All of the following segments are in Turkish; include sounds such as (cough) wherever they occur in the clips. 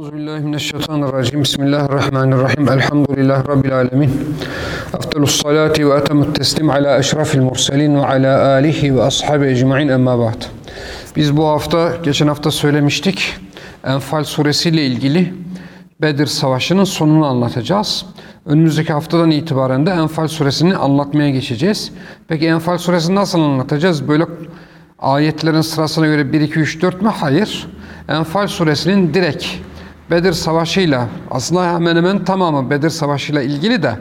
Euzubillahimineşşeytanirracim. Bismillahirrahmanirrahim. Elhamdülillahi Rabbil alemin. Afdalus salati ve etemut teslim ala eşrafil murselin ve ala alihi ve ashabi ecma'in emma ba'd. Biz bu hafta, geçen hafta söylemiştik. Enfal suresiyle ilgili Bedir Savaşı'nın sonunu anlatacağız. Önümüzdeki haftadan itibaren de Enfal suresini anlatmaya geçeceğiz. Peki Enfal suresini nasıl anlatacağız? Böyle ayetlerin sırasına göre 1, 2, 3, 4 mü? Hayır. Enfal suresinin direkt Bedir Savaşı'yla aslında hemen hemen tamamı Bedir Savaşı'yla ilgili de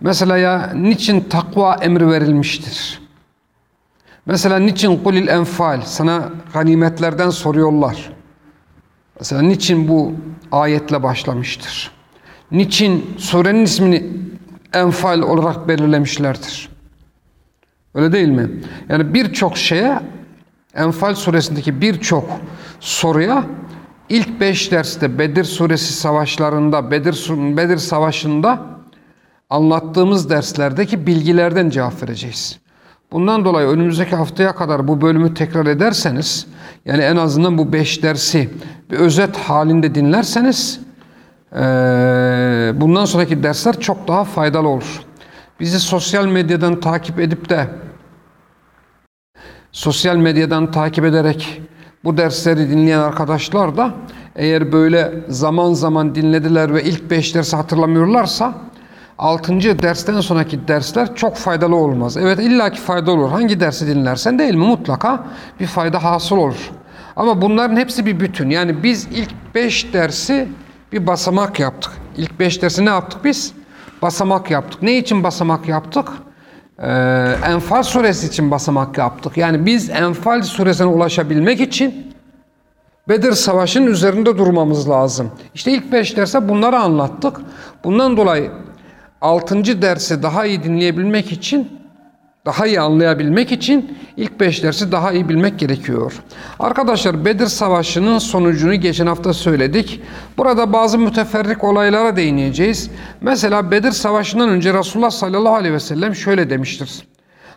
mesela ya niçin takva emri verilmiştir? Mesela niçin kulil enfal sana ganimetlerden soruyorlar? Mesela niçin bu ayetle başlamıştır? Niçin surenin ismini enfal olarak belirlemişlerdir? Öyle değil mi? Yani birçok şeye Enfal suresindeki birçok soruya ilk beş derste Bedir suresi savaşlarında, Bedir, Bedir savaşında anlattığımız derslerdeki bilgilerden cevap vereceğiz. Bundan dolayı önümüzdeki haftaya kadar bu bölümü tekrar ederseniz, yani en azından bu beş dersi bir özet halinde dinlerseniz, bundan sonraki dersler çok daha faydalı olur. Bizi sosyal medyadan takip edip de sosyal medyadan takip ederek bu dersleri dinleyen arkadaşlar da eğer böyle zaman zaman dinlediler ve ilk beş dersi hatırlamıyorlarsa altıncı dersten sonraki dersler çok faydalı olmaz. Evet illaki faydalı olur. Hangi dersi dinlersen değil mi mutlaka bir fayda hasıl olur. Ama bunların hepsi bir bütün. Yani biz ilk beş dersi bir basamak yaptık. İlk beş dersi ne yaptık biz? Basamak yaptık. Ne için basamak yaptık? Ee, Enfal suresi için basamak yaptık. Yani biz Enfal suresine ulaşabilmek için Bedir Savaşı'nın üzerinde durmamız lazım. İşte ilk beş derse bunları anlattık. Bundan dolayı altıncı dersi daha iyi dinleyebilmek için, daha iyi anlayabilmek için ilk beş dersi daha iyi bilmek gerekiyor. Arkadaşlar Bedir Savaşı'nın sonucunu geçen hafta söyledik. Burada bazı müteferrik olaylara değineceğiz. Mesela Bedir Savaşı'ndan önce Resulullah sallallahu aleyhi ve sellem şöyle demiştir.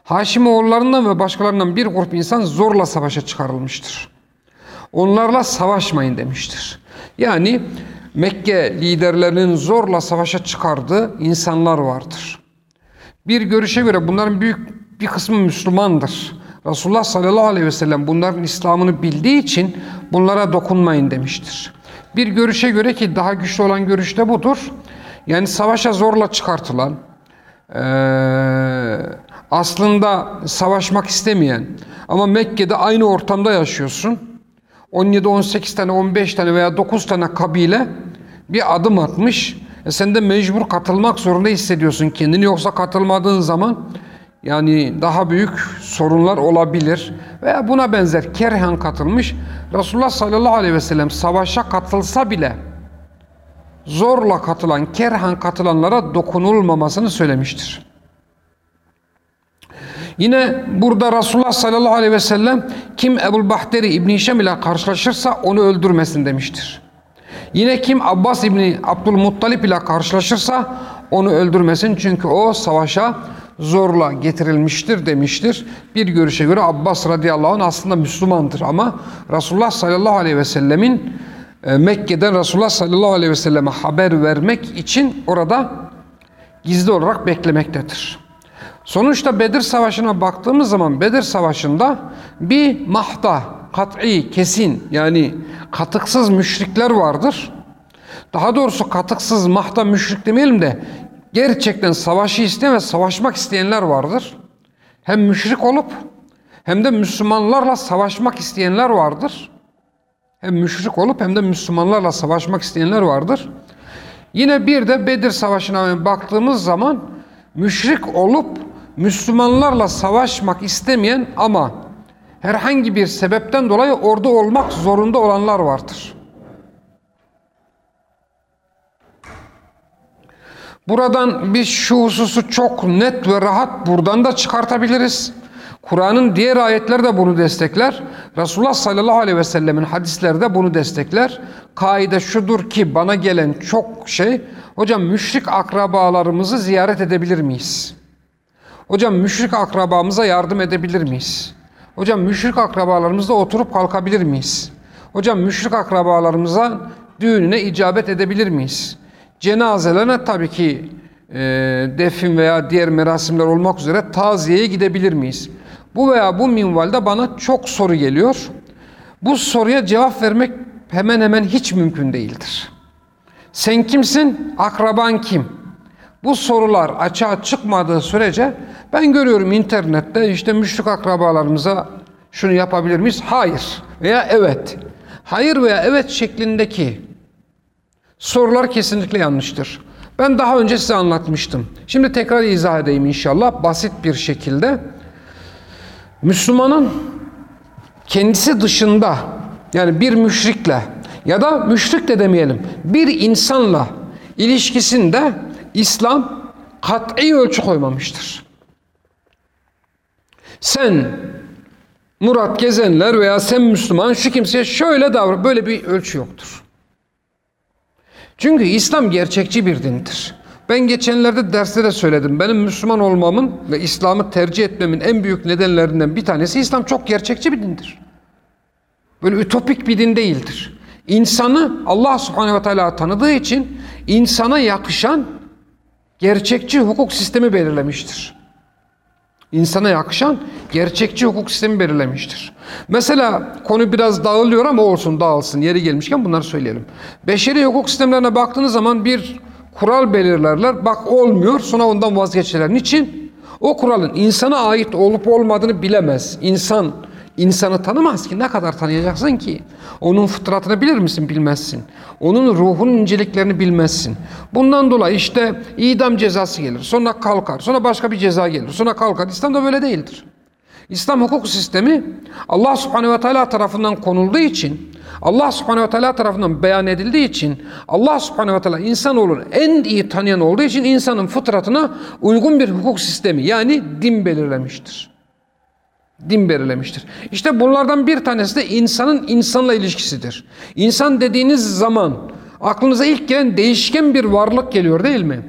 Haşimoğullarından ve başkalarından bir grup insan zorla savaşa çıkarılmıştır. Onlarla savaşmayın demiştir. Yani Mekke liderlerinin zorla savaşa çıkardığı insanlar vardır. Bir görüşe göre bunların büyük bir kısmı Müslümandır. Resulullah sallallahu aleyhi ve sellem bunların İslam'ını bildiği için bunlara dokunmayın demiştir. Bir görüşe göre ki daha güçlü olan görüş de budur. Yani savaşa zorla çıkartılan, aslında savaşmak istemeyen ama Mekke'de aynı ortamda yaşıyorsun. 17, 18 tane, 15 tane veya 9 tane kabile bir adım atmış. E sen de mecbur katılmak zorunda hissediyorsun kendini. Yoksa katılmadığın zaman yani daha büyük sorunlar olabilir. Veya buna benzer kerhen katılmış. Resulullah sallallahu aleyhi ve sellem savaşa katılsa bile zorla katılan, kerhen katılanlara dokunulmamasını söylemiştir. Yine burada Resulullah sallallahu aleyhi ve sellem kim Ebul Bahteri İbn Hişam ile karşılaşırsa onu öldürmesin demiştir. Yine kim Abbas İbni Abdülmuttalip ile karşılaşırsa onu öldürmesin çünkü o savaşa zorla getirilmiştir demiştir. Bir görüşe göre Abbas radıyallahu anh aslında Müslümandır ama Resulullah sallallahu aleyhi ve sellemin e, Mekke'den Resulullah sallallahu aleyhi ve selleme haber vermek için orada gizli olarak beklemektedir. Sonuçta Bedir Savaşı'na baktığımız zaman Bedir Savaşı'nda bir mahta, kat'i, kesin yani katıksız müşrikler vardır. Daha doğrusu katıksız mahta müşrik demeyelim de gerçekten savaşı isteyen ve savaşmak isteyenler vardır. Hem müşrik olup hem de Müslümanlarla savaşmak isteyenler vardır. Hem müşrik olup hem de Müslümanlarla savaşmak isteyenler vardır. Yine bir de Bedir Savaşı'na baktığımız zaman müşrik olup Müslümanlarla savaşmak istemeyen ama herhangi bir sebepten dolayı orada olmak zorunda olanlar vardır. Buradan biz şu hususu çok net ve rahat buradan da çıkartabiliriz. Kur'an'ın diğer ayetleri de bunu destekler. Resulullah sallallahu aleyhi ve sellemin hadisleri de bunu destekler. Kaide şudur ki bana gelen çok şey, hocam müşrik akrabalarımızı ziyaret edebilir miyiz? Hocam müşrik akrabamıza yardım edebilir miyiz? Hocam müşrik akrabalarımızla oturup kalkabilir miyiz? Hocam müşrik akrabalarımıza düğününe icabet edebilir miyiz? Cenazelerine tabii ki e, defin veya diğer merasimler olmak üzere taziyeye gidebilir miyiz? Bu veya bu minvalde bana çok soru geliyor. Bu soruya cevap vermek hemen hemen hiç mümkün değildir. Sen kimsin? Akraban kim? Bu sorular açığa çıkmadığı sürece ben görüyorum internette işte müşrik akrabalarımıza şunu yapabilir miyiz? Hayır veya evet. Hayır veya evet şeklindeki sorular kesinlikle yanlıştır. Ben daha önce size anlatmıştım. Şimdi tekrar izah edeyim inşallah basit bir şekilde. Müslümanın kendisi dışında yani bir müşrikle ya da müşrik de demeyelim bir insanla ilişkisinde İslam kat'i ölçü koymamıştır. Sen Murat Gezenler veya sen Müslüman şu kimseye şöyle davran böyle bir ölçü yoktur. Çünkü İslam gerçekçi bir dindir. Ben geçenlerde derste de söyledim. Benim Müslüman olmamın ve İslam'ı tercih etmemin en büyük nedenlerinden bir tanesi İslam çok gerçekçi bir dindir. Böyle ütopik bir din değildir. İnsanı Allah subhanehu ve teala tanıdığı için insana yakışan gerçekçi hukuk sistemi belirlemiştir. İnsana yakışan gerçekçi hukuk sistemi belirlemiştir. Mesela konu biraz dağılıyor ama olsun dağılsın yeri gelmişken bunları söyleyelim. Beşeri hukuk sistemlerine baktığınız zaman bir kural belirlerler. Bak olmuyor sonra ondan vazgeçerler. Niçin? O kuralın insana ait olup olmadığını bilemez. İnsan insanı tanımaz ki. Ne kadar tanıyacaksın ki? Onun fıtratını bilir misin? Bilmezsin. Onun ruhunun inceliklerini bilmezsin. Bundan dolayı işte idam cezası gelir. Sonra kalkar. Sonra başka bir ceza gelir. Sonra kalkar. İslam'da böyle değildir. İslam hukuk sistemi Allah subhanehu ve teala tarafından konulduğu için, Allah subhanehu ve teala tarafından beyan edildiği için, Allah subhanehu ve teala insanoğlunu en iyi tanıyan olduğu için insanın fıtratına uygun bir hukuk sistemi yani din belirlemiştir. Din belirlemiştir. İşte bunlardan bir tanesi de insanın insanla ilişkisidir. İnsan dediğiniz zaman aklınıza ilk gelen değişken bir varlık geliyor değil mi?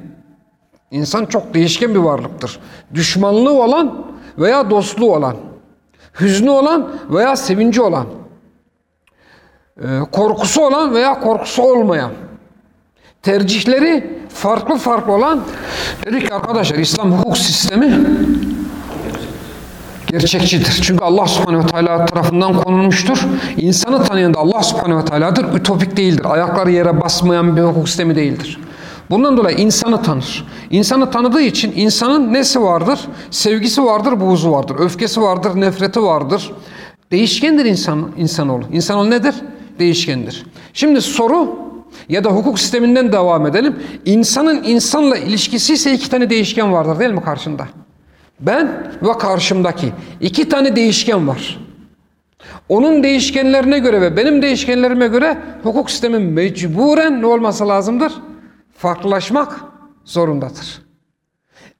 İnsan çok değişken bir varlıktır. Düşmanlığı olan veya dostluğu olan, hüznü olan veya sevinci olan, e, korkusu olan veya korkusu olmayan, tercihleri farklı farklı olan, dedik arkadaşlar İslam hukuk sistemi gerçekçidir. Çünkü Allah subhanehu ve teala tarafından konulmuştur. İnsanı tanıyan da Allah subhanehu ve teala'dır. Ütopik değildir. Ayakları yere basmayan bir hukuk sistemi değildir. Bundan dolayı insanı tanır. İnsanı tanıdığı için insanın nesi vardır? Sevgisi vardır, buğzu vardır. Öfkesi vardır, nefreti vardır. Değişkendir insan, insanoğlu. İnsanoğlu nedir? Değişkendir. Şimdi soru ya da hukuk sisteminden devam edelim. İnsanın insanla ilişkisi ise iki tane değişken vardır değil mi karşında? Ben ve karşımdaki iki tane değişken var. Onun değişkenlerine göre ve benim değişkenlerime göre hukuk sistemi mecburen ne olması lazımdır? Farklılaşmak zorundadır.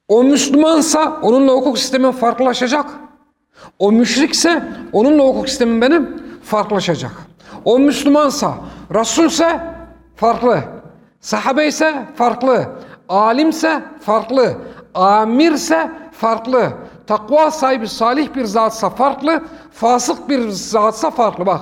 O Müslümansa onunla hukuk sistemi farklılaşacak. O müşrikse onunla hukuk sistemi benim farklılaşacak. O Müslümansa, Resulse farklı. Sahabe ise farklı. Alimse farklı. Amirse farklı. Takva sahibi salih bir zatsa farklı. Fasık bir zatsa farklı. Bak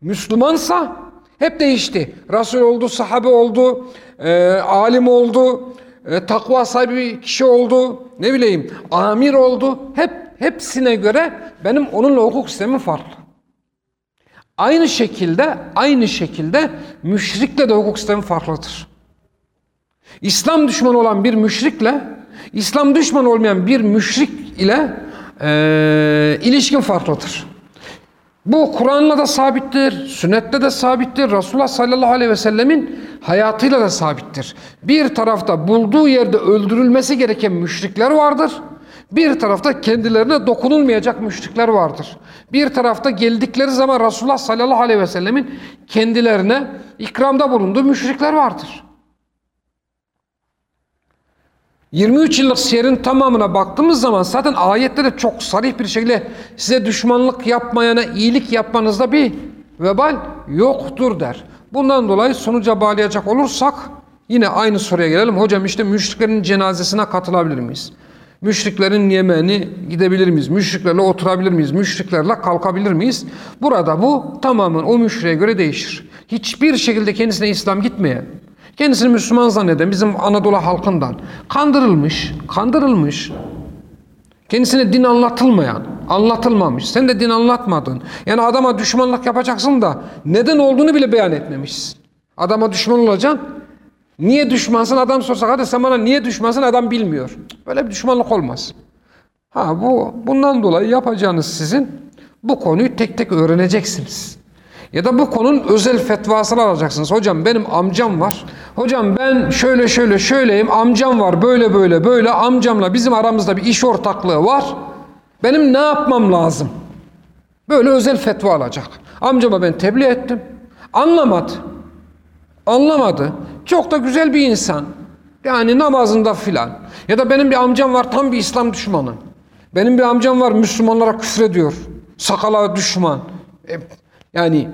Müslümansa hep değişti. Resul oldu, sahabe oldu, e, alim oldu, e, takva sahibi kişi oldu, ne bileyim amir oldu. Hep hepsine göre benim onunla hukuk sistemim farklı. Aynı şekilde aynı şekilde müşrikle de hukuk sistemi farklıdır. İslam düşmanı olan bir müşrikle İslam düşmanı olmayan bir müşrik ile e, ilişkin farklıdır. Bu Kur'an'la da sabittir, sünnette de sabittir, Resulullah sallallahu aleyhi ve sellemin hayatıyla da sabittir. Bir tarafta bulduğu yerde öldürülmesi gereken müşrikler vardır. Bir tarafta kendilerine dokunulmayacak müşrikler vardır. Bir tarafta geldikleri zaman Resulullah sallallahu aleyhi ve sellemin kendilerine ikramda bulunduğu müşrikler vardır. 23 yıllık siyerin tamamına baktığımız zaman zaten ayetlerde çok sarih bir şekilde size düşmanlık yapmayana iyilik yapmanızda bir vebal yoktur der. Bundan dolayı sonuca bağlayacak olursak yine aynı soruya gelelim. Hocam işte müşriklerin cenazesine katılabilir miyiz? Müşriklerin yemeğini gidebilir miyiz? Müşriklerle oturabilir miyiz? Müşriklerle kalkabilir miyiz? Burada bu tamamen o müşriye göre değişir. hiçbir şekilde kendisine İslam gitmeyen, kendisini Müslüman zanneden bizim Anadolu halkından kandırılmış, kandırılmış, kendisine din anlatılmayan, anlatılmamış. Sen de din anlatmadın. Yani adama düşmanlık yapacaksın da neden olduğunu bile beyan etmemişsin. Adama düşman olacaksın. Niye düşmansın adam sorsa hadi sen bana niye düşmansın adam bilmiyor. Böyle bir düşmanlık olmaz. Ha bu bundan dolayı yapacağınız sizin bu konuyu tek tek öğreneceksiniz. Ya da bu konunun özel fetvasını alacaksınız. Hocam benim amcam var. Hocam ben şöyle şöyle şöyleyim. Amcam var böyle böyle böyle. Amcamla bizim aramızda bir iş ortaklığı var. Benim ne yapmam lazım? Böyle özel fetva alacak. Amcama ben tebliğ ettim. Anlamadı. Anlamadı. Çok da güzel bir insan. Yani namazında filan. Ya da benim bir amcam var tam bir İslam düşmanı. Benim bir amcam var Müslümanlara küfrediyor. Sakala düşman. E, yani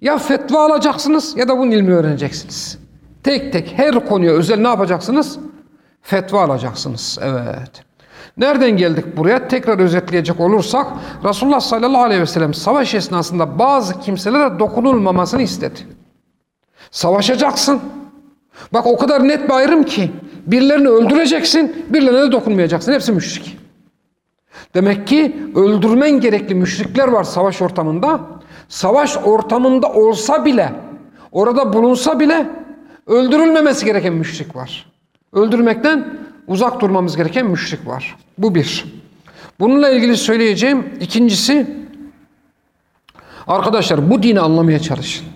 ya fetva alacaksınız ya da bunun ilmi öğreneceksiniz. Tek tek her konuya özel ne yapacaksınız? Fetva alacaksınız. Evet. Nereden geldik buraya? Tekrar özetleyecek olursak Resulullah sallallahu aleyhi ve sellem savaş esnasında bazı kimselere dokunulmamasını istedi. Savaşacaksın. Bak o kadar net bir ayrım ki birilerini öldüreceksin, birilerine de dokunmayacaksın. Hepsi müşrik. Demek ki öldürmen gerekli müşrikler var savaş ortamında. Savaş ortamında olsa bile, orada bulunsa bile öldürülmemesi gereken müşrik var. Öldürmekten uzak durmamız gereken müşrik var. Bu bir. Bununla ilgili söyleyeceğim ikincisi arkadaşlar bu dini anlamaya çalışın.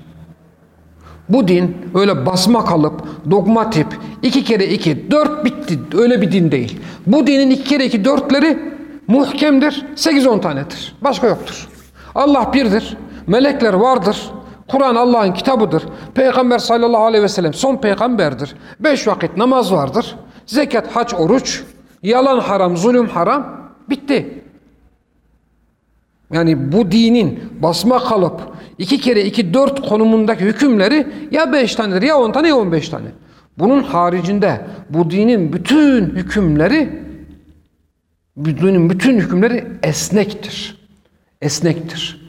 Bu din öyle basma kalıp, dogma tip, iki kere iki, dört bitti öyle bir din değil. Bu dinin iki kere iki dörtleri muhkemdir, sekiz on tanedir. Başka yoktur. Allah birdir, melekler vardır, Kur'an Allah'ın kitabıdır. Peygamber sallallahu aleyhi ve sellem son peygamberdir. Beş vakit namaz vardır. Zekat, hac, oruç, yalan haram, zulüm haram. Bitti. Yani bu dinin basma kalıp iki kere iki dört konumundaki hükümleri ya beş tanedir ya on tane ya on beş tane. Bunun haricinde bu dinin bütün hükümleri dinin bütün hükümleri esnektir. Esnektir.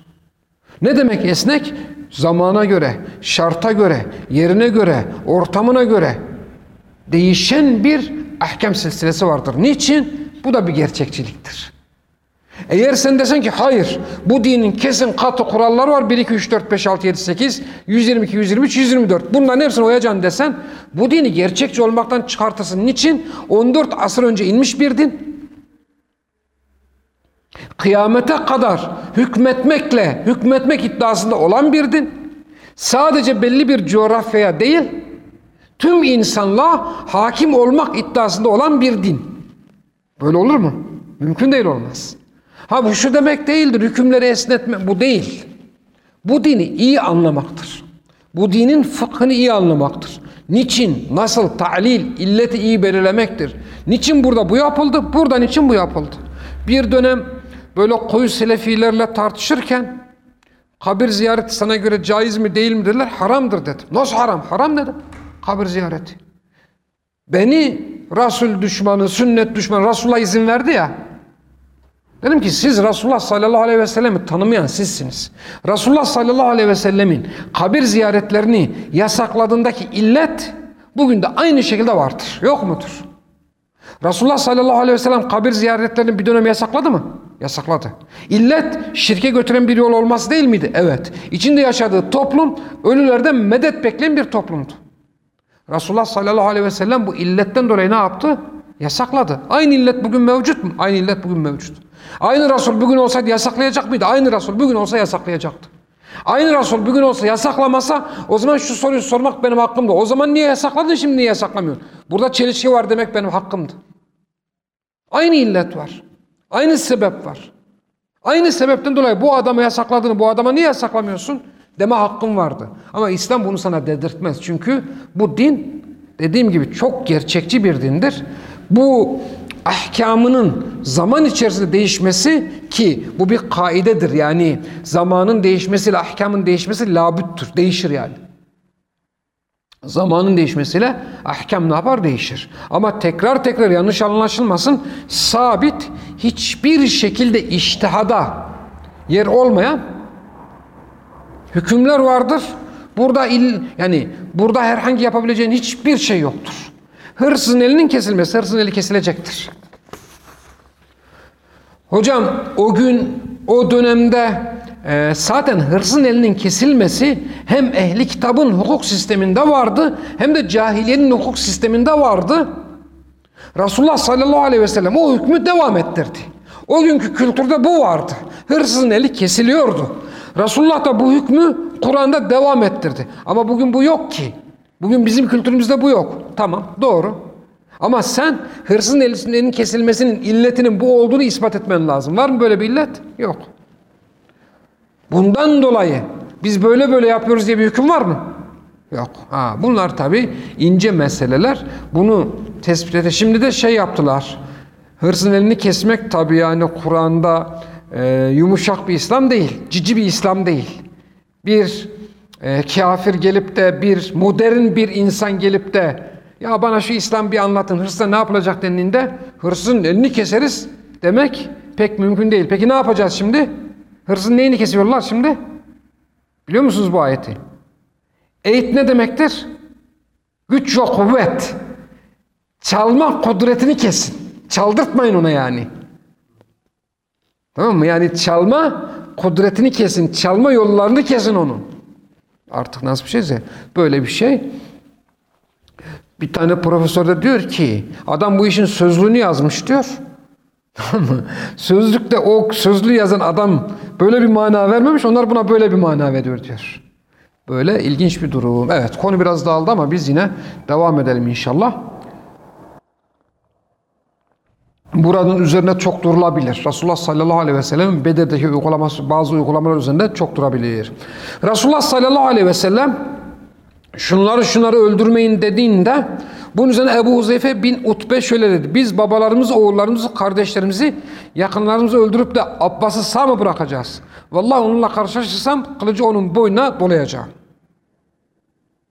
Ne demek esnek? Zamana göre, şarta göre, yerine göre, ortamına göre değişen bir ahkam silsilesi vardır. Niçin? Bu da bir gerçekçiliktir. Eğer sen desen ki hayır bu dinin kesin katı kuralları var 1, 2, 3, 4, 5, 6, 7, 8, 122, 123, 124 bunların hepsini uyacaksın desen bu dini gerçekçi olmaktan çıkartırsın. Niçin? 14 asır önce inmiş bir din. Kıyamete kadar hükmetmekle, hükmetmek iddiasında olan bir din. Sadece belli bir coğrafyaya değil, tüm insanlığa hakim olmak iddiasında olan bir din. Böyle olur mu? Mümkün değil olmaz. Ha bu şu demek değildir, hükümleri esnetme, bu değil. Bu dini iyi anlamaktır. Bu dinin fıkhını iyi anlamaktır. Niçin, nasıl, ta'lil, illeti iyi belirlemektir. Niçin burada bu yapıldı, burada niçin bu yapıldı. Bir dönem böyle koyu selefilerle tartışırken kabir ziyareti sana göre caiz mi değil mi dediler, haramdır dedim. Nasıl haram? Haram dedim. Kabir ziyareti. Beni Resul düşmanı, sünnet düşmanı, Resulullah izin verdi ya, Dedim ki siz Resulullah sallallahu aleyhi ve sellemi tanımayan sizsiniz. Resulullah sallallahu aleyhi ve sellemin kabir ziyaretlerini yasakladığındaki illet bugün de aynı şekilde vardır. Yok mudur? Resulullah sallallahu aleyhi ve sellem kabir ziyaretlerini bir dönem yasakladı mı? Yasakladı. İllet şirke götüren bir yol olması değil miydi? Evet. İçinde yaşadığı toplum ölülerden medet bekleyen bir toplumdu. Resulullah sallallahu aleyhi ve sellem bu illetten dolayı ne yaptı? Yasakladı. Aynı illet bugün mevcut mu? Aynı illet bugün mevcut. Aynı Resul bugün olsaydı yasaklayacak mıydı? Aynı Resul bugün olsa yasaklayacaktı. Aynı Resul bugün olsa yasaklamasa o zaman şu soruyu sormak benim hakkımdı. O zaman niye yasakladın şimdi niye yasaklamıyorsun? Burada çelişki var demek benim hakkımdı. Aynı illet var. Aynı sebep var. Aynı sebepten dolayı bu adamı yasakladığını bu adama niye yasaklamıyorsun? Deme hakkım vardı. Ama İslam bunu sana dedirtmez. Çünkü bu din dediğim gibi çok gerçekçi bir dindir. Bu ahkamının zaman içerisinde değişmesi ki bu bir kaidedir yani zamanın değişmesiyle ahkamın değişmesi labüttür değişir yani. Zamanın değişmesiyle ahkam ne yapar? Değişir. Ama tekrar tekrar yanlış anlaşılmasın sabit hiçbir şekilde iştihada yer olmayan hükümler vardır. Bu Burada il, yani burada herhangi yapabileceğin hiçbir şey yoktur. Hırsızın elinin kesilmesi, hırsızın eli kesilecektir. Hocam o gün, o dönemde e, zaten hırsızın elinin kesilmesi hem ehli kitabın hukuk sisteminde vardı hem de cahiliyenin hukuk sisteminde vardı. Resulullah sallallahu aleyhi ve sellem o hükmü devam ettirdi. O günkü kültürde bu vardı. Hırsızın eli kesiliyordu. Resulullah da bu hükmü Kur'an'da devam ettirdi. Ama bugün bu yok ki. Bugün bizim kültürümüzde bu yok. Tamam doğru. Ama sen hırsızın elinin kesilmesinin illetinin bu olduğunu ispat etmen lazım. Var mı böyle bir illet? Yok. Bundan dolayı biz böyle böyle yapıyoruz diye bir hüküm var mı? Yok. Ha, bunlar tabi ince meseleler. Bunu tespit ede. Şimdi de şey yaptılar. Hırsızın elini kesmek tabi yani Kur'an'da e, yumuşak bir İslam değil. Cici bir İslam değil. Bir e, kafir gelip de bir modern bir insan gelip de ya bana şu İslam bir anlatın hırsızla ne yapılacak denildiğinde hırsızın elini keseriz demek pek mümkün değil. Peki ne yapacağız şimdi? Hırsızın neyini kesiyorlar şimdi? Biliyor musunuz bu ayeti? Eğit ne demektir? Güç yok kuvvet. Çalma kudretini kesin. Çaldırtmayın ona yani. Tamam mı? Yani çalma kudretini kesin. Çalma yollarını kesin onun. Artık nasıl bir şeyse böyle bir şey. Bir tane profesör de diyor ki adam bu işin sözlüğünü yazmış diyor. (laughs) Sözlükte o sözlüğü yazan adam böyle bir mana vermemiş. Onlar buna böyle bir mana veriyor diyor. Böyle ilginç bir durum. Evet konu biraz dağıldı ama biz yine devam edelim inşallah. Buranın üzerine çok durulabilir. Resulullah sallallahu aleyhi ve sellem Bedir'deki uygulaması, bazı uygulamalar üzerinde çok durabilir. Resulullah sallallahu aleyhi ve sellem şunları şunları öldürmeyin dediğinde bunun üzerine Ebu Huzeyfe bin Utbe şöyle dedi. Biz babalarımızı, oğullarımızı, kardeşlerimizi, yakınlarımızı öldürüp de Abbas'ı sağ mı bırakacağız? Vallahi onunla karşılaşırsam kılıcı onun boynuna dolayacağım.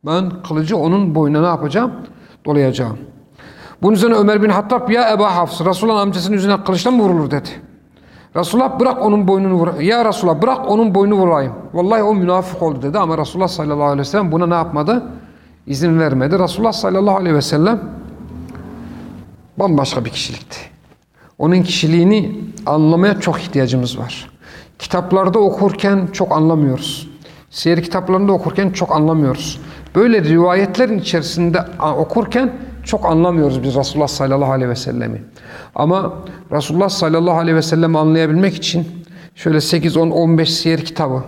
Ben kılıcı onun boynuna ne yapacağım? Dolayacağım. Bunun üzerine Ömer bin Hattab ya Ebu Hafs Resulullah'ın amcasının yüzüne kılıçtan mı vurulur dedi. Resulullah bırak onun boynunu vur. Ya Resulullah bırak onun boynunu vurayım. Vallahi o münafık oldu dedi ama Resulullah sallallahu aleyhi ve sellem buna ne yapmadı? İzin vermedi. Resulullah sallallahu aleyhi ve sellem bambaşka bir kişilikti. Onun kişiliğini anlamaya çok ihtiyacımız var. Kitaplarda okurken çok anlamıyoruz. Siyer kitaplarında okurken çok anlamıyoruz. Böyle rivayetlerin içerisinde okurken çok anlamıyoruz biz Resulullah sallallahu aleyhi ve sellemi. Ama Resulullah sallallahu aleyhi ve sellemi anlayabilmek için şöyle 8, 10, 15 siyer kitabı.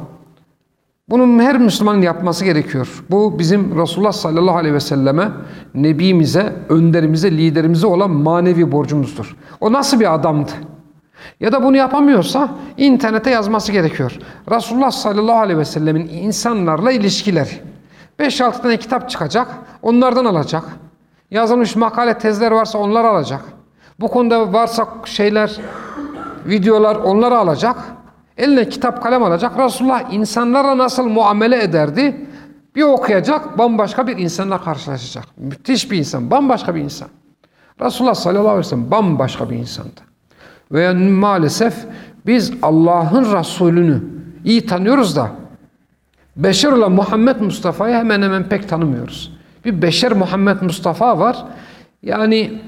Bunun her Müslümanın yapması gerekiyor. Bu bizim Resulullah sallallahu aleyhi ve selleme, Nebimize, önderimize, liderimize olan manevi borcumuzdur. O nasıl bir adamdı? Ya da bunu yapamıyorsa internete yazması gerekiyor. Resulullah sallallahu aleyhi ve sellemin insanlarla ilişkileri. 5-6 tane kitap çıkacak, onlardan alacak. Yazılmış makale tezler varsa onları alacak. Bu konuda varsa şeyler, videolar onları alacak. Eline kitap kalem alacak. Resulullah insanlara nasıl muamele ederdi? Bir okuyacak, bambaşka bir insanla karşılaşacak. Müthiş bir insan, bambaşka bir insan. Resulullah sallallahu aleyhi ve sellem bambaşka bir insandı. Ve maalesef biz Allah'ın Resulünü iyi tanıyoruz da beşer olan Muhammed Mustafa'yı hemen hemen pek tanımıyoruz. Bir beşer Muhammed Mustafa var. Yani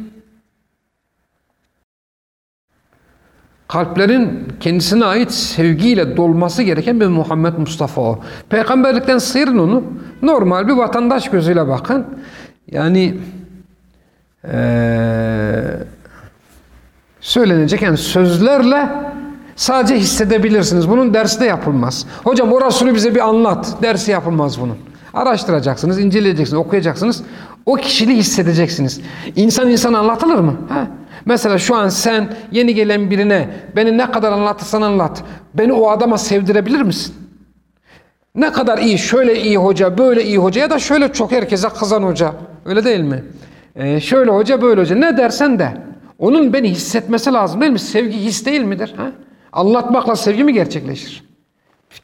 kalplerin kendisine ait sevgiyle dolması gereken bir Muhammed Mustafa o. Peygamberlikten sıyırın onu. Normal bir vatandaş gözüyle bakın. Yani ee, söylenecek yani sözlerle sadece hissedebilirsiniz. Bunun dersi de yapılmaz. Hocam o Resulü bize bir anlat. Dersi yapılmaz bunun. Araştıracaksınız, inceleyeceksiniz, okuyacaksınız. O kişiliği hissedeceksiniz. İnsan insan anlatılır mı? Ha? Mesela şu an sen yeni gelen birine beni ne kadar anlatırsan anlat. Beni o adama sevdirebilir misin? Ne kadar iyi, şöyle iyi hoca, böyle iyi hoca ya da şöyle çok herkese kızan hoca. Öyle değil mi? Ee, şöyle hoca, böyle hoca. Ne dersen de. Onun beni hissetmesi lazım değil mi? Sevgi his değil midir? Ha? Anlatmakla sevgi mi gerçekleşir?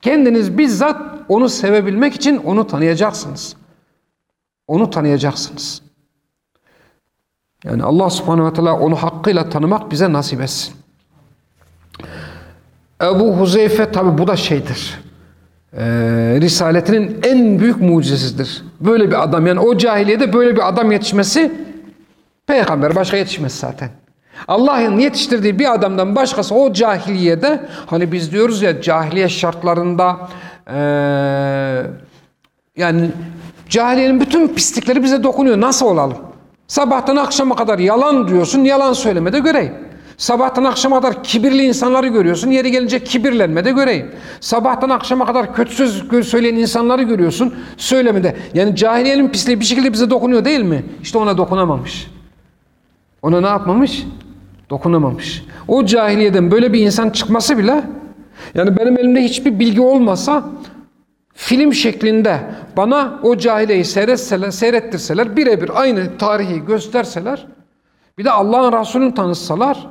Kendiniz bizzat onu sevebilmek için onu tanıyacaksınız. Onu tanıyacaksınız. Yani Allah subhanehu ve teala onu hakkıyla tanımak bize nasip etsin. Ebu Huzeyfe tabi bu da şeydir. e, risaletinin en büyük mucizesidir. Böyle bir adam yani o cahiliyede böyle bir adam yetişmesi peygamber başka yetişmez zaten. Allah'ın yetiştirdiği bir adamdan başkası o cahiliyede hani biz diyoruz ya cahiliye şartlarında e, yani cahiliyenin bütün pislikleri bize dokunuyor. Nasıl olalım? Sabahtan akşama kadar yalan diyorsun, yalan söylemede göreyim. Sabahtan akşama kadar kibirli insanları görüyorsun, yeri gelince kibirlenmede göreyim. Sabahtan akşama kadar kötü söz söyleyen insanları görüyorsun, söylemede. Yani cahiliyenin pisliği bir şekilde bize dokunuyor değil mi? İşte ona dokunamamış. Ona ne yapmamış? Dokunamamış. O cahiliyeden böyle bir insan çıkması bile, yani benim elimde hiçbir bilgi olmasa, film şeklinde bana o cahiliyeyi seyretseler, seyrettirseler, birebir aynı tarihi gösterseler, bir de Allah'ın Resulü'nü tanıtsalar,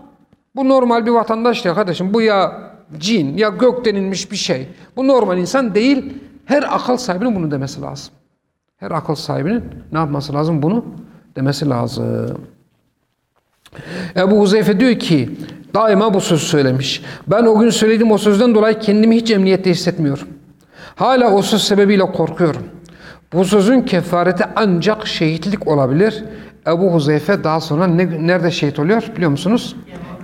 bu normal bir vatandaş ya kardeşim, bu ya cin ya gök denilmiş bir şey. Bu normal insan değil, her akıl sahibinin bunu demesi lazım. Her akıl sahibinin ne yapması lazım? Bunu demesi lazım. Ebu Huzeyfe diyor ki, daima bu sözü söylemiş. Ben o gün söylediğim o sözden dolayı kendimi hiç emniyette hissetmiyorum. Hala o söz sebebiyle korkuyorum. Bu sözün kefareti ancak şehitlik olabilir. Ebu Huzeyfe daha sonra ne, nerede şehit oluyor biliyor musunuz?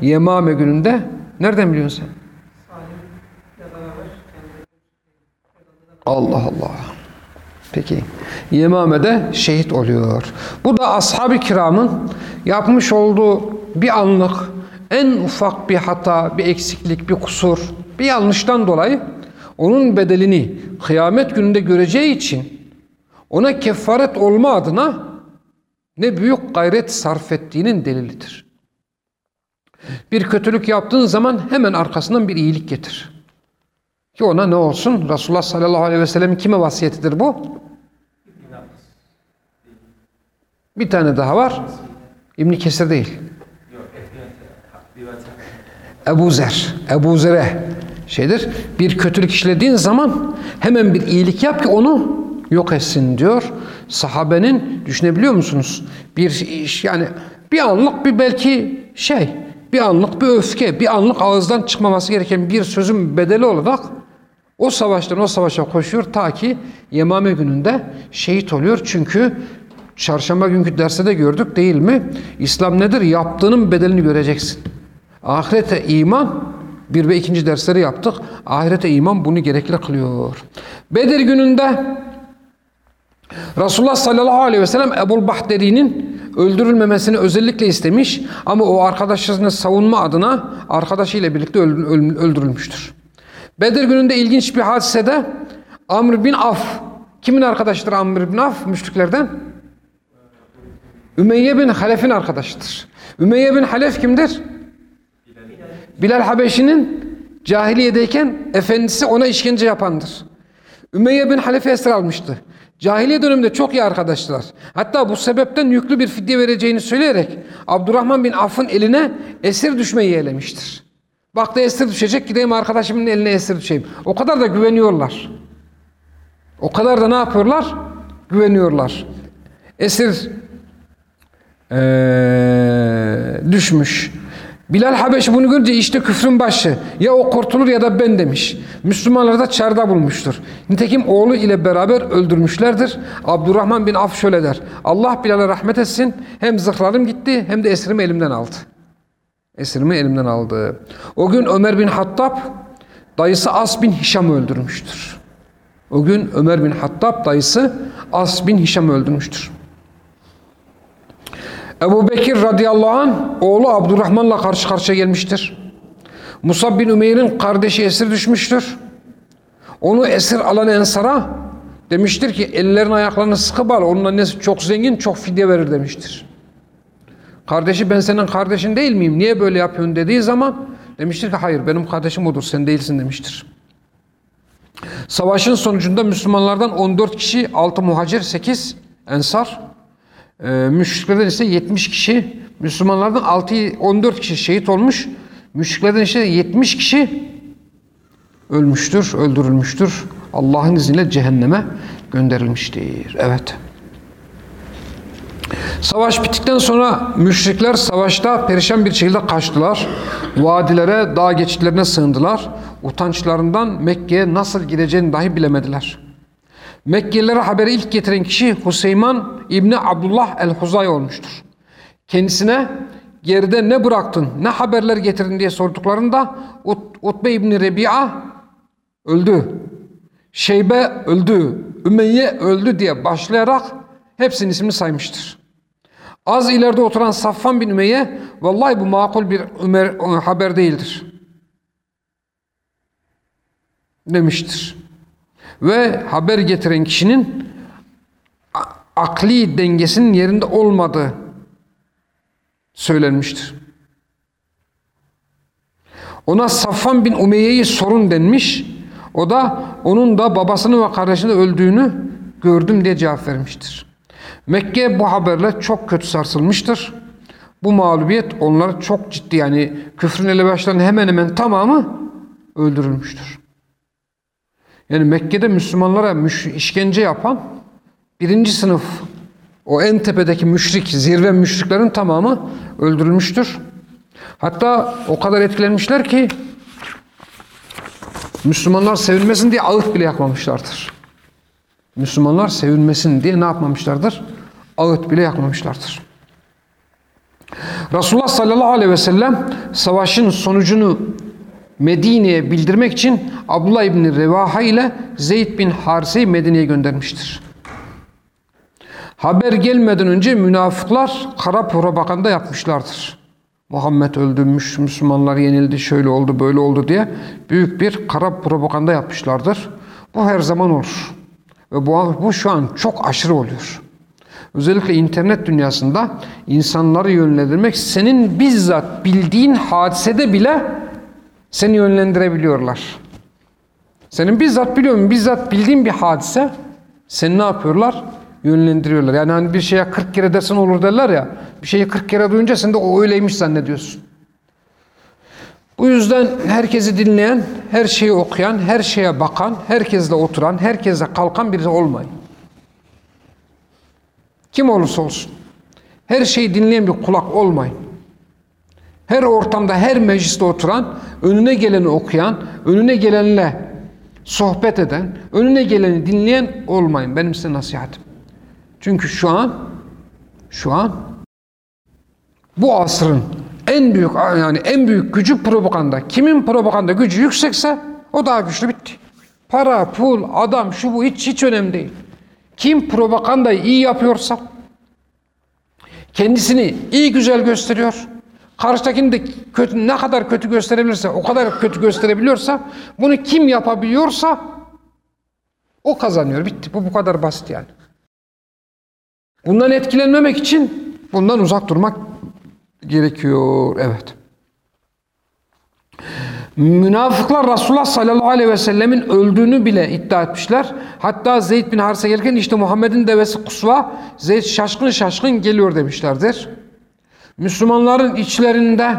Yemame gününde. Nereden biliyorsun sen? Allah Allah. Peki. Yemame'de şehit oluyor. Bu da ashab-ı kiramın yapmış olduğu bir anlık, en ufak bir hata, bir eksiklik, bir kusur, bir yanlıştan dolayı onun bedelini kıyamet gününde göreceği için ona kefaret olma adına ne büyük gayret sarf ettiğinin delilidir. Bir kötülük yaptığın zaman hemen arkasından bir iyilik getir. Ki ona ne olsun? Resulullah sallallahu aleyhi ve sellem'in kime vasiyetidir bu? Bir tane daha var. İbn Kesir değil. Ebu Zer. Ebu Zer'e şeydir. Bir kötülük işlediğin zaman hemen bir iyilik yap ki onu yok etsin diyor. Sahabenin düşünebiliyor musunuz? Bir iş yani bir anlık bir belki şey bir anlık bir öfke, bir anlık ağızdan çıkmaması gereken bir sözün bedeli olarak o savaştan o savaşa koşuyor ta ki Yemame gününde şehit oluyor. Çünkü çarşamba günkü derste de gördük değil mi? İslam nedir? Yaptığının bedelini göreceksin. Ahirete iman bir ve ikinci dersleri yaptık. Ahirete iman bunu gerekli kılıyor. Bedir gününde Resulullah sallallahu aleyhi ve sellem Ebul Bahderi'nin öldürülmemesini özellikle istemiş ama o arkadaşını savunma adına arkadaşıyla birlikte öldürülmüştür. Bedir gününde ilginç bir hadisede Amr bin Af kimin arkadaşıdır Amr bin Af müşriklerden? Ümeyye bin Halef'in arkadaşıdır. Ümeyye bin Halef kimdir? Bilal Habeşi'nin cahiliyedeyken efendisi ona işkence yapandır. Ümeyye bin Halef'i esir almıştı. Cahiliye döneminde çok iyi arkadaşlar. Hatta bu sebepten yüklü bir fidye vereceğini söyleyerek Abdurrahman bin Aff'ın eline esir düşmeyi yeğlemiştir. Baktı esir düşecek gideyim arkadaşımın eline esir düşeyim. O kadar da güveniyorlar. O kadar da ne yapıyorlar? Güveniyorlar. Esir ee, düşmüş. Bilal Habeşi bunu görünce işte küfrün başı. Ya o kurtulur ya da ben demiş. Müslümanları da çarda bulmuştur. Nitekim oğlu ile beraber öldürmüşlerdir. Abdurrahman bin Af şöyle der. Allah Bilal'e rahmet etsin. Hem zırhlarım gitti hem de esirimi elimden aldı. Esirimi elimden aldı. O gün Ömer bin Hattab dayısı As bin Hişam'ı öldürmüştür. O gün Ömer bin Hattab dayısı As bin Hişam'ı öldürmüştür. Ebu Bekir radıyallahu anh oğlu Abdurrahman'la karşı karşıya gelmiştir. Musab bin Ümeyr'in kardeşi esir düşmüştür. Onu esir alan Ensar'a demiştir ki ellerin ayaklarını sıkı bağla. Onun annesi çok zengin çok fidye verir demiştir. Kardeşi ben senin kardeşin değil miyim? Niye böyle yapıyorsun dediği zaman demiştir ki hayır benim kardeşim odur sen değilsin demiştir. Savaşın sonucunda Müslümanlardan 14 kişi 6 muhacir 8 ensar e, müşriklerden ise 70 kişi, Müslümanlardan 6 14 kişi şehit olmuş. Müşriklerden ise 70 kişi ölmüştür, öldürülmüştür. Allah'ın izniyle cehenneme gönderilmiştir. Evet. Savaş bittikten sonra müşrikler savaşta perişan bir şekilde kaçtılar. Vadilere, dağ geçitlerine sığındılar. utançlarından Mekke'ye nasıl gireceğini dahi bilemediler. Mekkelilere haberi ilk getiren kişi Hüseyman İbni Abdullah el-Huzay olmuştur. Kendisine geride ne bıraktın, ne haberler getirdin diye sorduklarında Ut Utbe İbni Rebi'a öldü. Şeybe öldü. Ümeyye öldü diye başlayarak hepsinin ismini saymıştır. Az ileride oturan Safvan bin Ümeyye vallahi bu makul bir Ömer, haber değildir. Demiştir. Ve haber getiren kişinin akli dengesinin yerinde olmadığı söylenmiştir. Ona Safvan bin Umeyye'yi sorun denmiş. O da onun da babasını ve kardeşini öldüğünü gördüm diye cevap vermiştir. Mekke bu haberle çok kötü sarsılmıştır. Bu mağlubiyet onları çok ciddi yani küfrün elebaşlarının hemen hemen tamamı öldürülmüştür. Yani Mekke'de Müslümanlara işkence yapan birinci sınıf o en tepedeki müşrik, zirve müşriklerin tamamı öldürülmüştür. Hatta o kadar etkilenmişler ki Müslümanlar sevilmesin diye ağıt bile yakmamışlardır. Müslümanlar sevilmesin diye ne yapmamışlardır? Ağıt bile yakmamışlardır. Resulullah sallallahu aleyhi ve sellem savaşın sonucunu Medine'ye bildirmek için Abdullah İbni Revaha ile Zeyd bin Harise'yi Medine'ye göndermiştir. Haber gelmeden önce münafıklar kara propaganda yapmışlardır. Muhammed öldürmüş, Müslümanlar yenildi, şöyle oldu, böyle oldu diye büyük bir kara propaganda yapmışlardır. Bu her zaman olur. Ve bu, bu şu an çok aşırı oluyor. Özellikle internet dünyasında insanları yönlendirmek senin bizzat bildiğin hadisede bile seni yönlendirebiliyorlar. Senin bizzat biliyorum, bizzat bildiğin bir hadise seni ne yapıyorlar? Yönlendiriyorlar. Yani hani bir şeye 40 kere dersen olur derler ya. Bir şeyi 40 kere duyunca sen de o öyleymiş zannediyorsun. Bu yüzden herkesi dinleyen, her şeyi okuyan, her şeye bakan, herkesle oturan, herkesle kalkan birisi olmayın. Kim olursa olsun. Her şeyi dinleyen bir kulak olmayın. Her ortamda, her mecliste oturan, önüne geleni okuyan, önüne gelenle sohbet eden, önüne geleni dinleyen olmayın. Benim size nasihatim. Çünkü şu an, şu an bu asrın en büyük yani en büyük gücü propaganda. Kimin propaganda gücü yüksekse o daha güçlü bitti. Para, pul, adam, şu bu hiç hiç önemli değil. Kim propagandayı iyi yapıyorsa kendisini iyi güzel gösteriyor. Karşıdakini de kötü, ne kadar kötü gösterebilirse, o kadar kötü gösterebiliyorsa, bunu kim yapabiliyorsa o kazanıyor. Bitti. Bu bu kadar basit yani. Bundan etkilenmemek için bundan uzak durmak gerekiyor. Evet. Münafıklar Resulullah sallallahu aleyhi ve sellemin öldüğünü bile iddia etmişler. Hatta Zeyd bin Haris'e gelirken işte Muhammed'in devesi Kusva Zeyd şaşkın şaşkın geliyor demişlerdir. Müslümanların içlerinde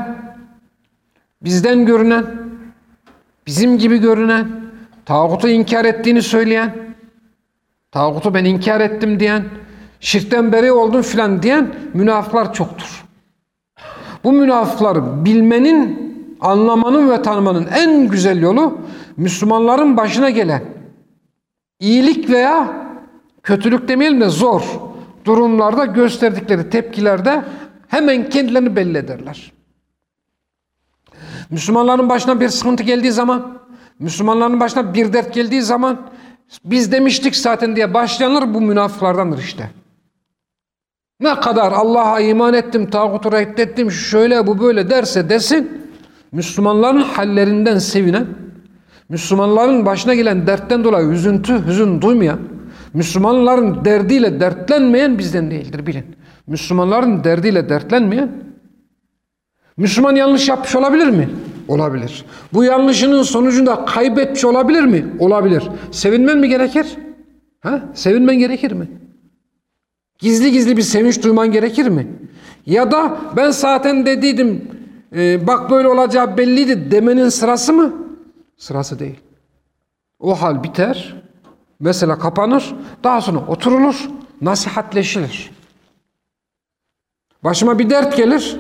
bizden görünen, bizim gibi görünen, tağutu inkar ettiğini söyleyen, tağutu ben inkar ettim diyen, şirkten beri oldum filan diyen münafıklar çoktur. Bu münafıkları bilmenin, anlamanın ve tanımanın en güzel yolu Müslümanların başına gelen iyilik veya kötülük demeyelim de zor durumlarda gösterdikleri tepkilerde hemen kendilerini belli ederler. Müslümanların başına bir sıkıntı geldiği zaman, Müslümanların başına bir dert geldiği zaman biz demiştik zaten diye başlayanlar bu münafıklardandır işte. Ne kadar Allah'a iman ettim, tağutu reddettim, şöyle bu böyle derse desin, Müslümanların hallerinden sevinen, Müslümanların başına gelen dertten dolayı üzüntü, hüzün duymayan, Müslümanların derdiyle dertlenmeyen bizden değildir bilin. Müslümanların derdiyle dertlenmeyen, Müslüman yanlış yapmış olabilir mi? Olabilir. Bu yanlışının sonucunda kaybetmiş olabilir mi? Olabilir. Sevinmen mi gerekir? Ha? Sevinmen gerekir mi? Gizli gizli bir sevinç duyman gerekir mi? Ya da ben zaten dediydim e, bak böyle olacağı belliydi demenin sırası mı? Sırası değil. O hal biter. Mesela kapanır. Daha sonra oturulur. Nasihatleşilir. Başıma bir dert gelir.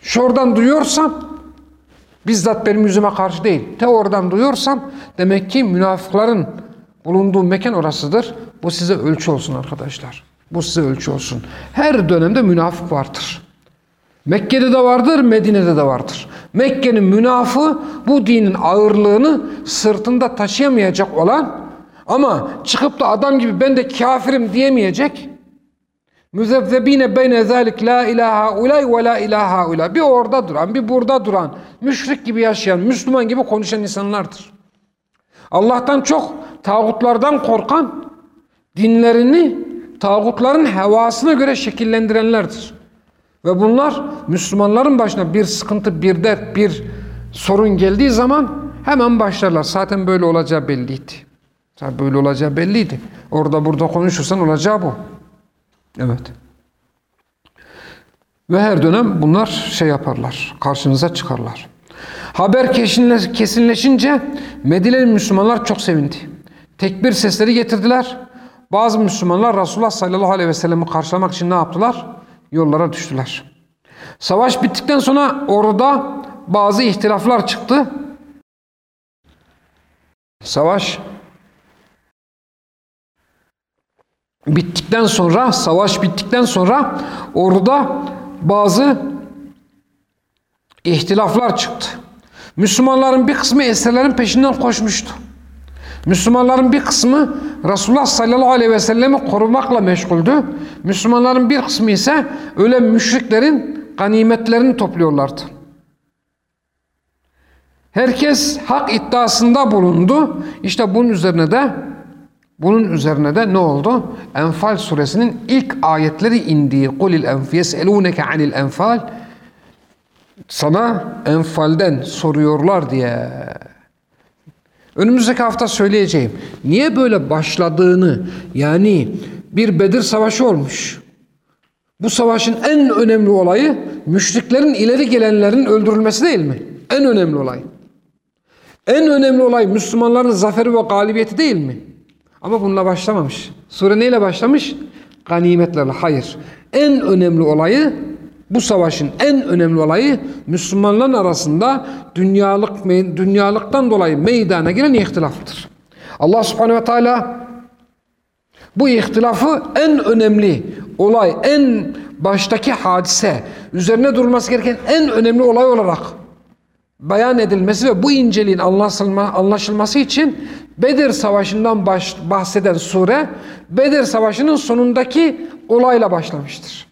Şuradan duyuyorsam Bizzat benim yüzüme karşı değil. Te oradan duyuyorsam demek ki münafıkların bulunduğu mekan orasıdır. Bu size ölçü olsun arkadaşlar. Bu size ölçü olsun. Her dönemde münafık vardır. Mekke'de de vardır, Medine'de de vardır. Mekke'nin münafığı bu dinin ağırlığını sırtında taşıyamayacak olan ama çıkıp da adam gibi ben de kafirim diyemeyecek. Müzebbebine beyne zalik la ilaha ulay ve la ilaha ulay. Bir orada duran, bir burada duran, müşrik gibi yaşayan, Müslüman gibi konuşan insanlardır. Allah'tan çok tağutlardan korkan, dinlerini tağutların hevasına göre şekillendirenlerdir. Ve bunlar Müslümanların başına bir sıkıntı, bir dert, bir sorun geldiği zaman hemen başlarlar. Zaten böyle olacağı belliydi. Zaten böyle olacağı belliydi. Orada burada konuşursan olacağı bu. Evet. Ve her dönem bunlar şey yaparlar. Karşınıza çıkarlar. Haber kesinleşince Medine'li Müslümanlar çok sevindi. Tekbir sesleri getirdiler. Bazı Müslümanlar Resulullah sallallahu aleyhi ve sellem'i karşılamak için ne yaptılar? Yollara düştüler. Savaş bittikten sonra orada bazı ihtilaflar çıktı. Savaş bittikten sonra, savaş bittikten sonra orada bazı ihtilaflar çıktı. Müslümanların bir kısmı esirlerin peşinden koşmuştu. Müslümanların bir kısmı Resulullah sallallahu aleyhi ve sellemi korumakla meşguldü. Müslümanların bir kısmı ise öyle müşriklerin ganimetlerini topluyorlardı. Herkes hak iddiasında bulundu. İşte bunun üzerine de bunun üzerine de ne oldu? Enfal suresinin ilk ayetleri indiği. Kulil enf yeselûneke anil enfal sana enfalden soruyorlar diye. Önümüzdeki hafta söyleyeceğim. Niye böyle başladığını yani bir Bedir Savaşı olmuş. Bu savaşın en önemli olayı müşriklerin ileri gelenlerin öldürülmesi değil mi? En önemli olay. En önemli olay Müslümanların zaferi ve galibiyeti değil mi? Ama bununla başlamamış. Sure neyle başlamış? Ganimetlerle. Hayır. En önemli olayı bu savaşın en önemli olayı Müslümanların arasında dünyalık dünyalıktan dolayı meydana giren ihtilaftır. Allah Subhanahu ve Teala bu ihtilafı en önemli olay, en baştaki hadise, üzerine durulması gereken en önemli olay olarak beyan edilmesi ve bu inceliğin anlaşılma, anlaşılması için Bedir Savaşı'ndan bahseden sure Bedir Savaşı'nın sonundaki olayla başlamıştır.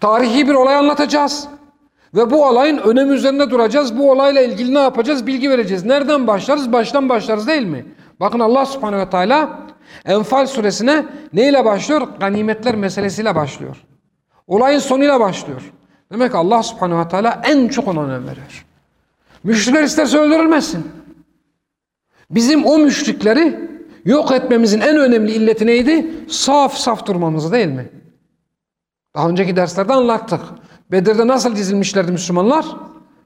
Tarihi bir olay anlatacağız. Ve bu olayın önemi üzerinde duracağız. Bu olayla ilgili ne yapacağız? Bilgi vereceğiz. Nereden başlarız? Baştan başlarız değil mi? Bakın Allah subhanehu ve teala Enfal suresine neyle başlıyor? Ganimetler meselesiyle başlıyor. Olayın sonuyla başlıyor. Demek Allah subhanehu ve teala en çok ona önem veriyor. Müşrikler isterse öldürülmesin. Bizim o müşrikleri yok etmemizin en önemli illeti neydi? Saf saf durmamız değil mi? Daha önceki derslerde anlattık. Bedir'de nasıl dizilmişlerdi Müslümanlar?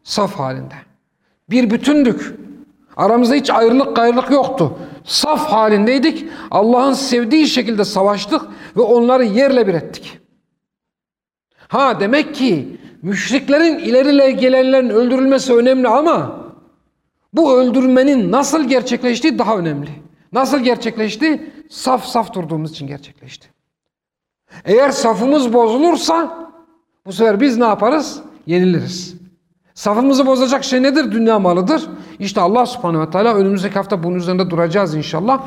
Saf halinde. Bir bütündük. Aramızda hiç ayrılık gayrılık yoktu. Saf halindeydik. Allah'ın sevdiği şekilde savaştık ve onları yerle bir ettik. Ha demek ki müşriklerin ileriyle gelenlerin öldürülmesi önemli ama bu öldürmenin nasıl gerçekleştiği daha önemli. Nasıl gerçekleşti? Saf saf durduğumuz için gerçekleşti. Eğer safımız bozulursa bu sefer biz ne yaparız? Yeniliriz. Safımızı bozacak şey nedir? Dünya malıdır. İşte Allah subhanehu ve teala önümüzdeki hafta bunun üzerinde duracağız inşallah.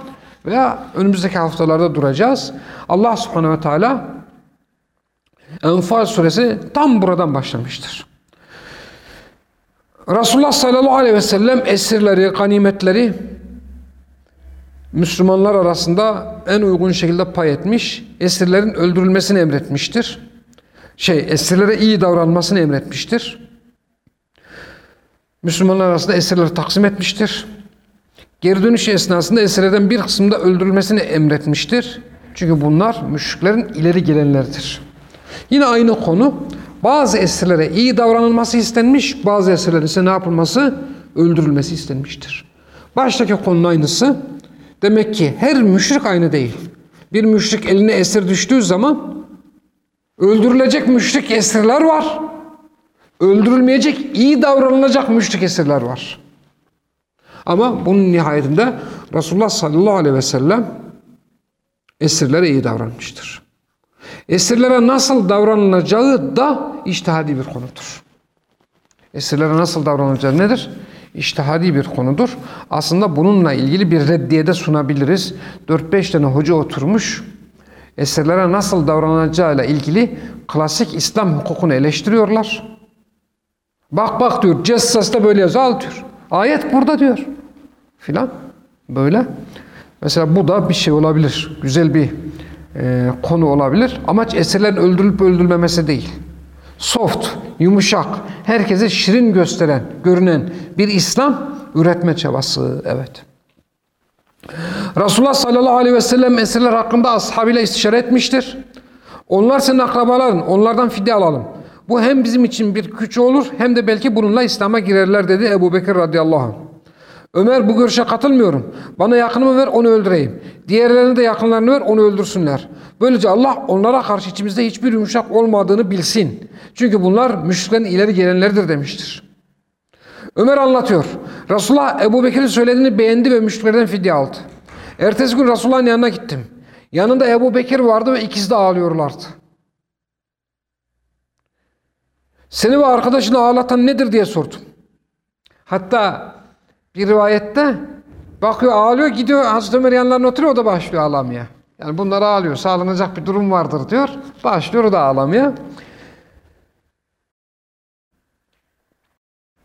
Veya önümüzdeki haftalarda duracağız. Allah subhanehu ve teala Enfal suresi tam buradan başlamıştır. Resulullah sallallahu aleyhi ve sellem esirleri, ganimetleri Müslümanlar arasında en uygun şekilde pay etmiş, esirlerin öldürülmesini emretmiştir. Şey, esirlere iyi davranmasını emretmiştir. Müslümanlar arasında esirleri taksim etmiştir. Geri dönüş esnasında esirlerden bir kısmında öldürülmesini emretmiştir. Çünkü bunlar müşriklerin ileri gelenleridir. Yine aynı konu bazı esirlere iyi davranılması istenmiş, bazı esirlerin ise ne yapılması? Öldürülmesi istenmiştir. Baştaki konunun aynısı. Demek ki her müşrik aynı değil. Bir müşrik eline esir düştüğü zaman öldürülecek müşrik esirler var. öldürülmeyecek, iyi davranılacak müşrik esirler var. Ama bunun nihayetinde Resulullah sallallahu aleyhi ve sellem esirlere iyi davranmıştır. Esirlere nasıl davranılacağı da iştihadi bir konudur. Esirlere nasıl davranılacağı nedir? İştihadi bir konudur. Aslında bununla ilgili bir reddiyede sunabiliriz. 4-5 tane hoca oturmuş. Esirlere nasıl davranılacağıyla ilgili klasik İslam hukukunu eleştiriyorlar. Bak bak diyor, Cessas'ta böyle yazıyor, al diyor. Ayet burada diyor. Filan. Böyle. Mesela bu da bir şey olabilir. Güzel bir e, konu olabilir. Amaç esirlerin öldürülüp öldürülmemesi değil. Soft, yumuşak, herkese şirin gösteren, görünen bir İslam üretme çabası. Evet. Resulullah sallallahu aleyhi ve sellem esirler hakkında ashabıyla istişare etmiştir. Onlar senin akrabaların, onlardan fidye alalım. Bu hem bizim için bir güç olur hem de belki bununla İslam'a girerler dedi Ebu Bekir radıyallahu anh. Ömer bu görüşe katılmıyorum. Bana yakınımı ver onu öldüreyim. Diğerlerine de yakınlarını ver onu öldürsünler. Böylece Allah onlara karşı içimizde hiçbir yumuşak olmadığını bilsin. Çünkü bunlar müşriklerin ileri gelenleridir demiştir. Ömer anlatıyor. Resulullah Ebu Bekir'in söylediğini beğendi ve müşriklerden fidye aldı. Ertesi gün Resulullah'ın yanına gittim. Yanında Ebu Bekir vardı ve ikisi de ağlıyorlardı. Seni ve arkadaşını ağlatan nedir diye sordum. Hatta bir rivayette bakıyor ağlıyor gidiyor Hazreti Ömer yanlarına oturuyor o da başlıyor ağlamaya. Yani bunlar ağlıyor sağlanacak bir durum vardır diyor. Başlıyor o da ağlamaya.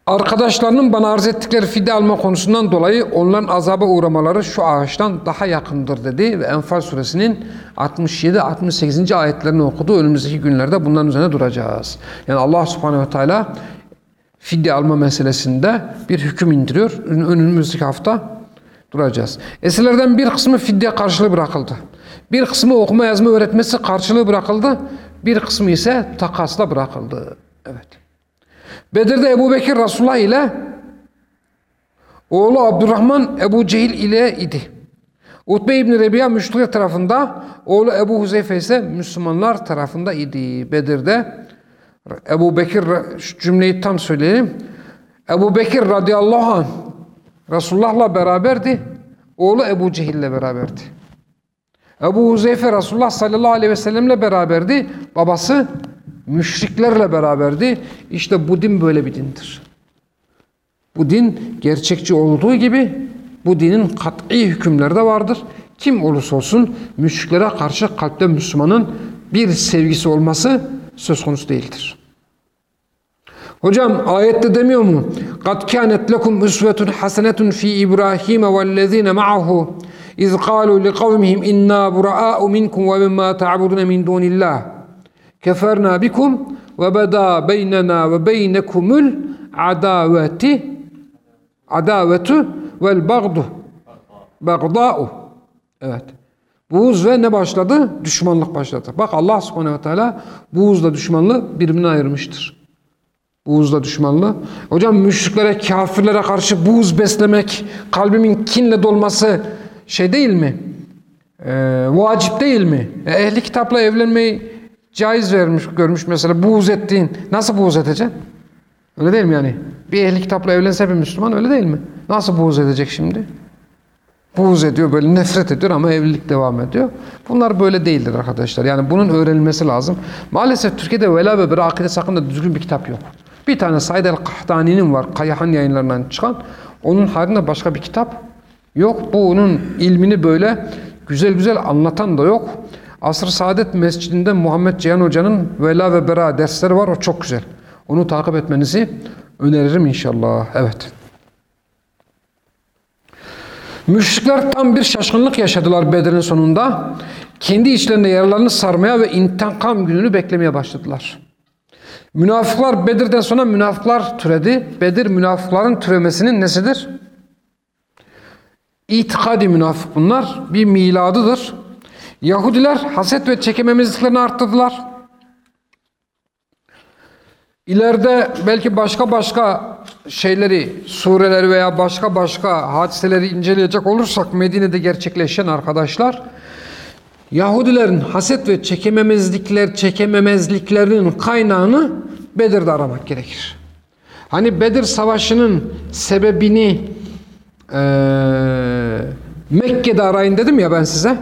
Arkadaşlarının bana arz ettikleri fidye alma konusundan dolayı onların azaba uğramaları şu ağaçtan daha yakındır dedi ve Enfal suresinin 67-68. ayetlerini okudu. Önümüzdeki günlerde bunların üzerine duracağız. Yani Allah subhanehu ve teala fidye alma meselesinde bir hüküm indiriyor. Önümüzdeki hafta duracağız. Esirlerden bir kısmı fidye karşılığı bırakıldı. Bir kısmı okuma yazma öğretmesi karşılığı bırakıldı. Bir kısmı ise takasla bırakıldı. Evet. Bedir'de Ebu Bekir Resulullah ile oğlu Abdurrahman Ebu Cehil ile idi. Utbe İbni Rebiya müşrikler tarafında, oğlu Ebu Huzeyfe ise Müslümanlar tarafında idi. Bedir'de Ebu Bekir, şu cümleyi tam söyleyeyim. Ebu Bekir radıyallahu anh Resulullah'la beraberdi. Oğlu Ebu Cehil ile beraberdi. Ebu Huzeyfe Resulullah sallallahu aleyhi ve sellemle beraberdi. Babası müşriklerle beraberdi. İşte bu din böyle bir dindir. Bu din gerçekçi olduğu gibi bu dinin kat'i hükümleri de vardır. Kim olursa olsun müşriklere karşı kalpte Müslümanın bir sevgisi olması söz konusu değildir. Hocam ayette demiyor mu? قَدْ كَانَتْ لَكُمْ اُسْوَةٌ حَسَنَةٌ ف۪ي إِبْرَاهِيمَ وَالَّذ۪ينَ مَعَهُ اِذْ قَالُوا لِقَوْمِهِمْ اِنَّا بُرَآءُ مِنْكُمْ وَمِمَّا تَعْبُدُونَ مِنْ دُونِ اللّٰهِ كَفَرْنَا بِكُمْ وَبَدَا بَيْنَنَا وَبَيْنَكُمُ الْعَدَاوَةِ عَدَاوَةُ وَالْبَغْضُ بَغْضَاءُ Evet. Buğuz ve ne başladı? Düşmanlık başladı. Bak Allah subhanehu ve teala buğuzla düşmanlığı birbirine ayırmıştır. Buğuzla düşmanlığı. Hocam müşriklere, kafirlere karşı buğuz beslemek, kalbimin kinle dolması şey değil mi? Ee, vacip değil mi? E, ehli kitapla evlenmeyi caiz vermiş, görmüş mesela buğz ettiğin. Nasıl buğz edeceksin? Öyle değil mi yani? Bir ehli kitapla evlense bir Müslüman öyle değil mi? Nasıl buğz edecek şimdi? Buğz ediyor, böyle nefret ediyor ama evlilik devam ediyor. Bunlar böyle değildir arkadaşlar. Yani bunun öğrenilmesi lazım. Maalesef Türkiye'de vela ve bera akidesi hakkında düzgün bir kitap yok. Bir tane Said el-Kahtani'nin var. Kayahan yayınlarından çıkan. Onun haricinde başka bir kitap yok. Bu onun ilmini böyle güzel güzel anlatan da yok. Asr Saadet Mescidi'nde Muhammed Cihan Hoca'nın Vela ve Bera dersleri var. O çok güzel. Onu takip etmenizi öneririm inşallah. Evet. Müşrikler tam bir şaşkınlık yaşadılar Bedir'in sonunda. Kendi içlerinde yaralarını sarmaya ve intikam gününü beklemeye başladılar. Münafıklar Bedir'den sonra münafıklar türedi. Bedir münafıkların türemesinin nesidir? İtikadi münafık bunlar. Bir miladıdır. Yahudiler haset ve çekememezliklerini arttırdılar. İleride belki başka başka şeyleri, sureleri veya başka başka hadiseleri inceleyecek olursak Medine'de gerçekleşen arkadaşlar Yahudilerin haset ve çekememezlikler, çekememezliklerinin kaynağını Bedir'de aramak gerekir. Hani Bedir Savaşı'nın sebebini eee Mekke'de arayın dedim ya ben size.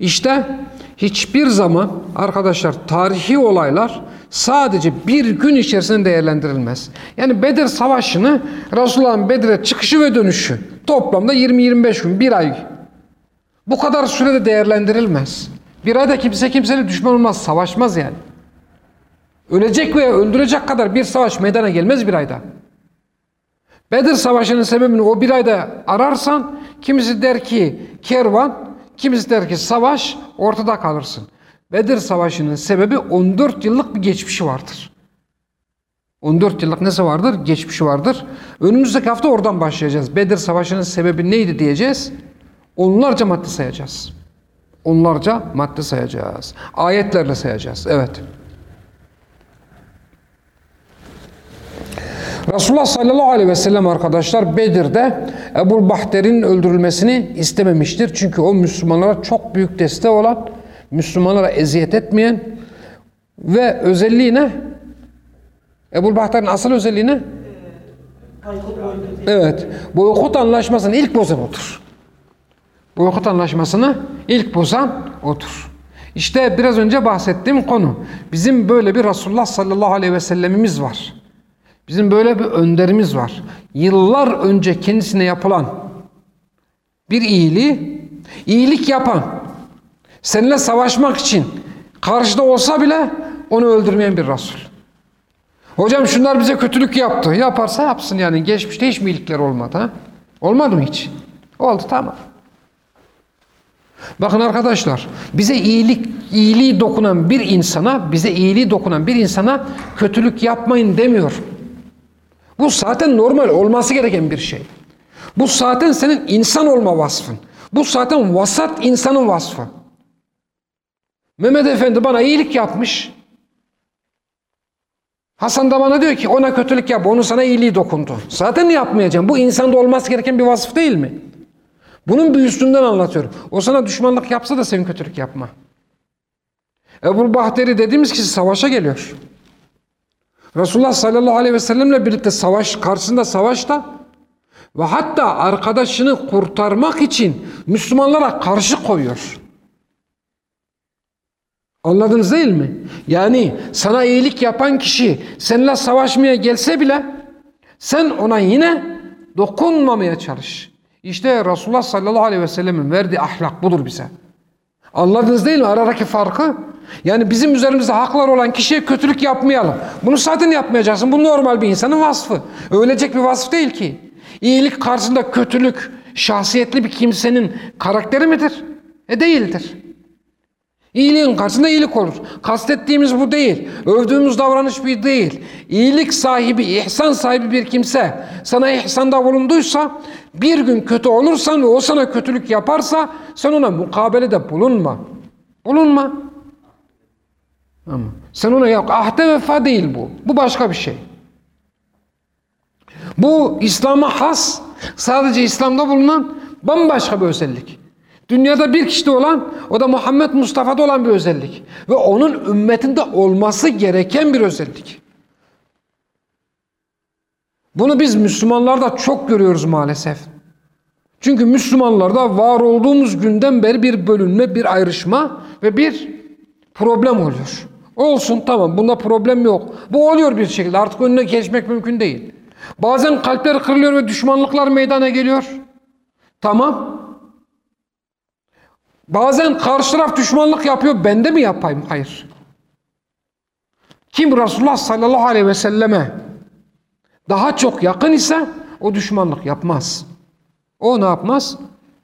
İşte hiçbir zaman arkadaşlar tarihi olaylar sadece bir gün içerisinde değerlendirilmez. Yani Bedir Savaşı'nı Resulullah'ın Bedir'e çıkışı ve dönüşü toplamda 20-25 gün, bir ay. Bu kadar sürede değerlendirilmez. Bir ayda kimse kimseyle düşman olmaz, savaşmaz yani. Ölecek veya öldürecek kadar bir savaş meydana gelmez bir ayda. Bedir Savaşı'nın sebebini o bir ayda ararsan kimisi der ki kervan, kimisi der ki savaş ortada kalırsın. Bedir Savaşı'nın sebebi 14 yıllık bir geçmişi vardır. 14 yıllık nesi vardır? Geçmişi vardır. Önümüzdeki hafta oradan başlayacağız. Bedir Savaşı'nın sebebi neydi diyeceğiz. Onlarca madde sayacağız. Onlarca madde sayacağız. Ayetlerle sayacağız. Evet. Resulullah sallallahu aleyhi ve sellem arkadaşlar Bedir'de Ebu Bahter'in öldürülmesini istememiştir. Çünkü o Müslümanlara çok büyük destek olan, Müslümanlara eziyet etmeyen ve özelliği ne? Ebu Bahter'in asıl özelliği ne? Evet. Boykot anlaşmasını ilk bozan odur. Boykot anlaşmasını ilk bozan odur. İşte biraz önce bahsettiğim konu. Bizim böyle bir Resulullah sallallahu aleyhi ve sellemimiz var. Bizim böyle bir önderimiz var. Yıllar önce kendisine yapılan bir iyiliği, iyilik yapan, seninle savaşmak için karşıda olsa bile onu öldürmeyen bir Resul. Hocam şunlar bize kötülük yaptı. Yaparsa yapsın yani. Geçmişte hiç mi iyilikler olmadı? Ha? Olmadı mı hiç? Oldu tamam. Bakın arkadaşlar bize iyilik iyiliği dokunan bir insana bize iyiliği dokunan bir insana kötülük yapmayın demiyor. Bu zaten normal olması gereken bir şey. Bu zaten senin insan olma vasfın. Bu zaten vasat insanın vasfı. Mehmet Efendi bana iyilik yapmış. Hasan da bana diyor ki ona kötülük yap, onu sana iyiliği dokundu. Zaten yapmayacağım. Bu insanda olması gereken bir vasıf değil mi? Bunun bir üstünden anlatıyorum. O sana düşmanlık yapsa da sen kötülük yapma. Ebu Bahteri dediğimiz kişi savaşa geliyor. Resulullah sallallahu aleyhi ve sellemle birlikte savaş, karşısında savaşta ve hatta arkadaşını kurtarmak için Müslümanlara karşı koyuyor. Anladınız değil mi? Yani sana iyilik yapan kişi seninle savaşmaya gelse bile sen ona yine dokunmamaya çalış. İşte Resulullah sallallahu aleyhi ve sellemin verdiği ahlak budur bize. Anladınız değil mi aradaki farkı? Yani bizim üzerimizde haklar olan kişiye kötülük yapmayalım. Bunu zaten yapmayacaksın. Bu normal bir insanın vasfı. Ölecek bir vasf değil ki. İyilik karşısında kötülük şahsiyetli bir kimsenin karakteri midir? E değildir. İyiliğin karşısında iyilik olur. Kastettiğimiz bu değil. Övdüğümüz davranış bir değil. İyilik sahibi, ihsan sahibi bir kimse sana ihsanda bulunduysa bir gün kötü olursan ve o sana kötülük yaparsa sen ona mukabelede bulunma. Bulunma. Ama sen ona yok. Ahde vefa değil bu. Bu başka bir şey. Bu İslam'a has, sadece İslam'da bulunan bambaşka bir özellik. Dünyada bir kişide olan, o da Muhammed Mustafa'da olan bir özellik. Ve onun ümmetinde olması gereken bir özellik. Bunu biz Müslümanlarda çok görüyoruz maalesef. Çünkü Müslümanlarda var olduğumuz günden beri bir bölünme, bir ayrışma ve bir problem oluyor. Olsun tamam bunda problem yok. Bu oluyor bir şekilde artık önüne geçmek mümkün değil. Bazen kalpler kırılıyor ve düşmanlıklar meydana geliyor. Tamam. Bazen karşı taraf düşmanlık yapıyor. Ben de mi yapayım? Hayır. Kim Resulullah sallallahu aleyhi ve selleme daha çok yakın ise o düşmanlık yapmaz. O ne yapmaz?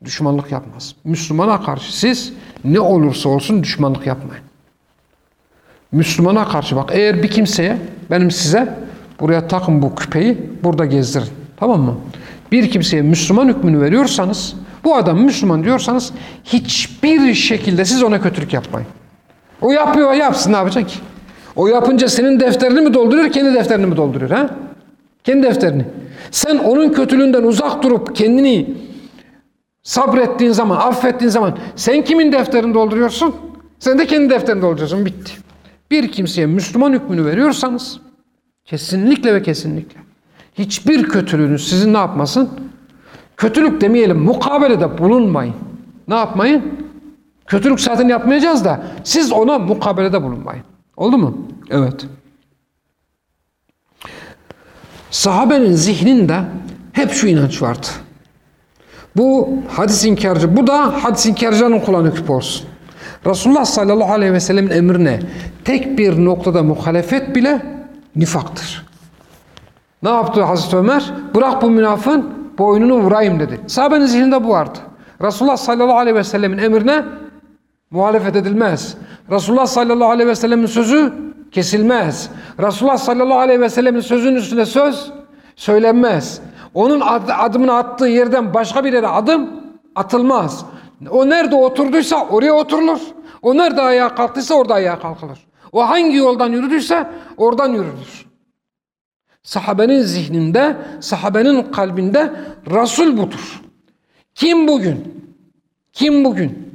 Düşmanlık yapmaz. Müslümana karşı siz ne olursa olsun düşmanlık yapmayın. Müslümana karşı bak eğer bir kimseye benim size buraya takın bu küpeyi burada gezdirin. Tamam mı? Bir kimseye Müslüman hükmünü veriyorsanız bu adam Müslüman diyorsanız hiçbir şekilde siz ona kötülük yapmayın. O yapıyor yapsın ne yapacak ki? O yapınca senin defterini mi dolduruyor kendi defterini mi dolduruyor ha? Kendi defterini. Sen onun kötülüğünden uzak durup kendini sabrettiğin zaman, affettiğin zaman sen kimin defterini dolduruyorsun? Sen de kendi defterini dolduruyorsun. Bitti. Bir kimseye Müslüman hükmünü veriyorsanız Kesinlikle ve kesinlikle. Hiçbir kötülüğünüz sizin ne yapmasın? Kötülük demeyelim, mukabelede bulunmayın. Ne yapmayın? Kötülük zaten yapmayacağız da siz ona mukabelede bulunmayın. Oldu mu? Evet. Sahabenin zihninde hep şu inanç vardı. Bu hadis inkarcı, bu da hadis inkarcının kulağına küp olsun. Resulullah sallallahu aleyhi ve sellemin emrine tek bir noktada muhalefet bile nifaktır. Ne yaptı Hazreti Ömer? Bırak bu münafın boynunu vurayım dedi. Sahabenin zihninde bu vardı. Resulullah sallallahu aleyhi ve sellemin emrine muhalefet edilmez. Resulullah sallallahu aleyhi ve sellemin sözü kesilmez. Resulullah sallallahu aleyhi ve sellemin sözünün üstüne söz söylenmez. Onun ad adımını attığı yerden başka bir yere adım atılmaz. O nerede oturduysa oraya oturulur. O nerede ayağa kalktıysa orada ayağa kalkılır. O hangi yoldan yürüdüyse oradan yürünür. Sahabenin zihninde, sahabenin kalbinde Resul budur. Kim bugün? Kim bugün?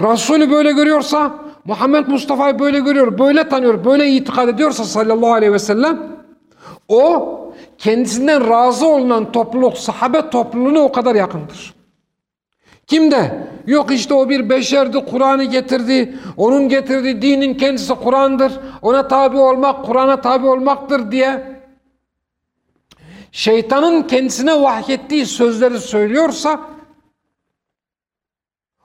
Resulü böyle görüyorsa, Muhammed Mustafa'yı böyle görüyor, böyle tanıyor, böyle itikad ediyorsa sallallahu aleyhi ve sellem, o kendisinden razı olunan topluluk, sahabe topluluğuna o kadar yakındır. Kimde? Yok işte o bir beşerdi, Kur'an'ı getirdi. Onun getirdiği dinin kendisi Kur'an'dır. Ona tabi olmak, Kur'an'a tabi olmaktır diye şeytanın kendisine vahyettiği sözleri söylüyorsa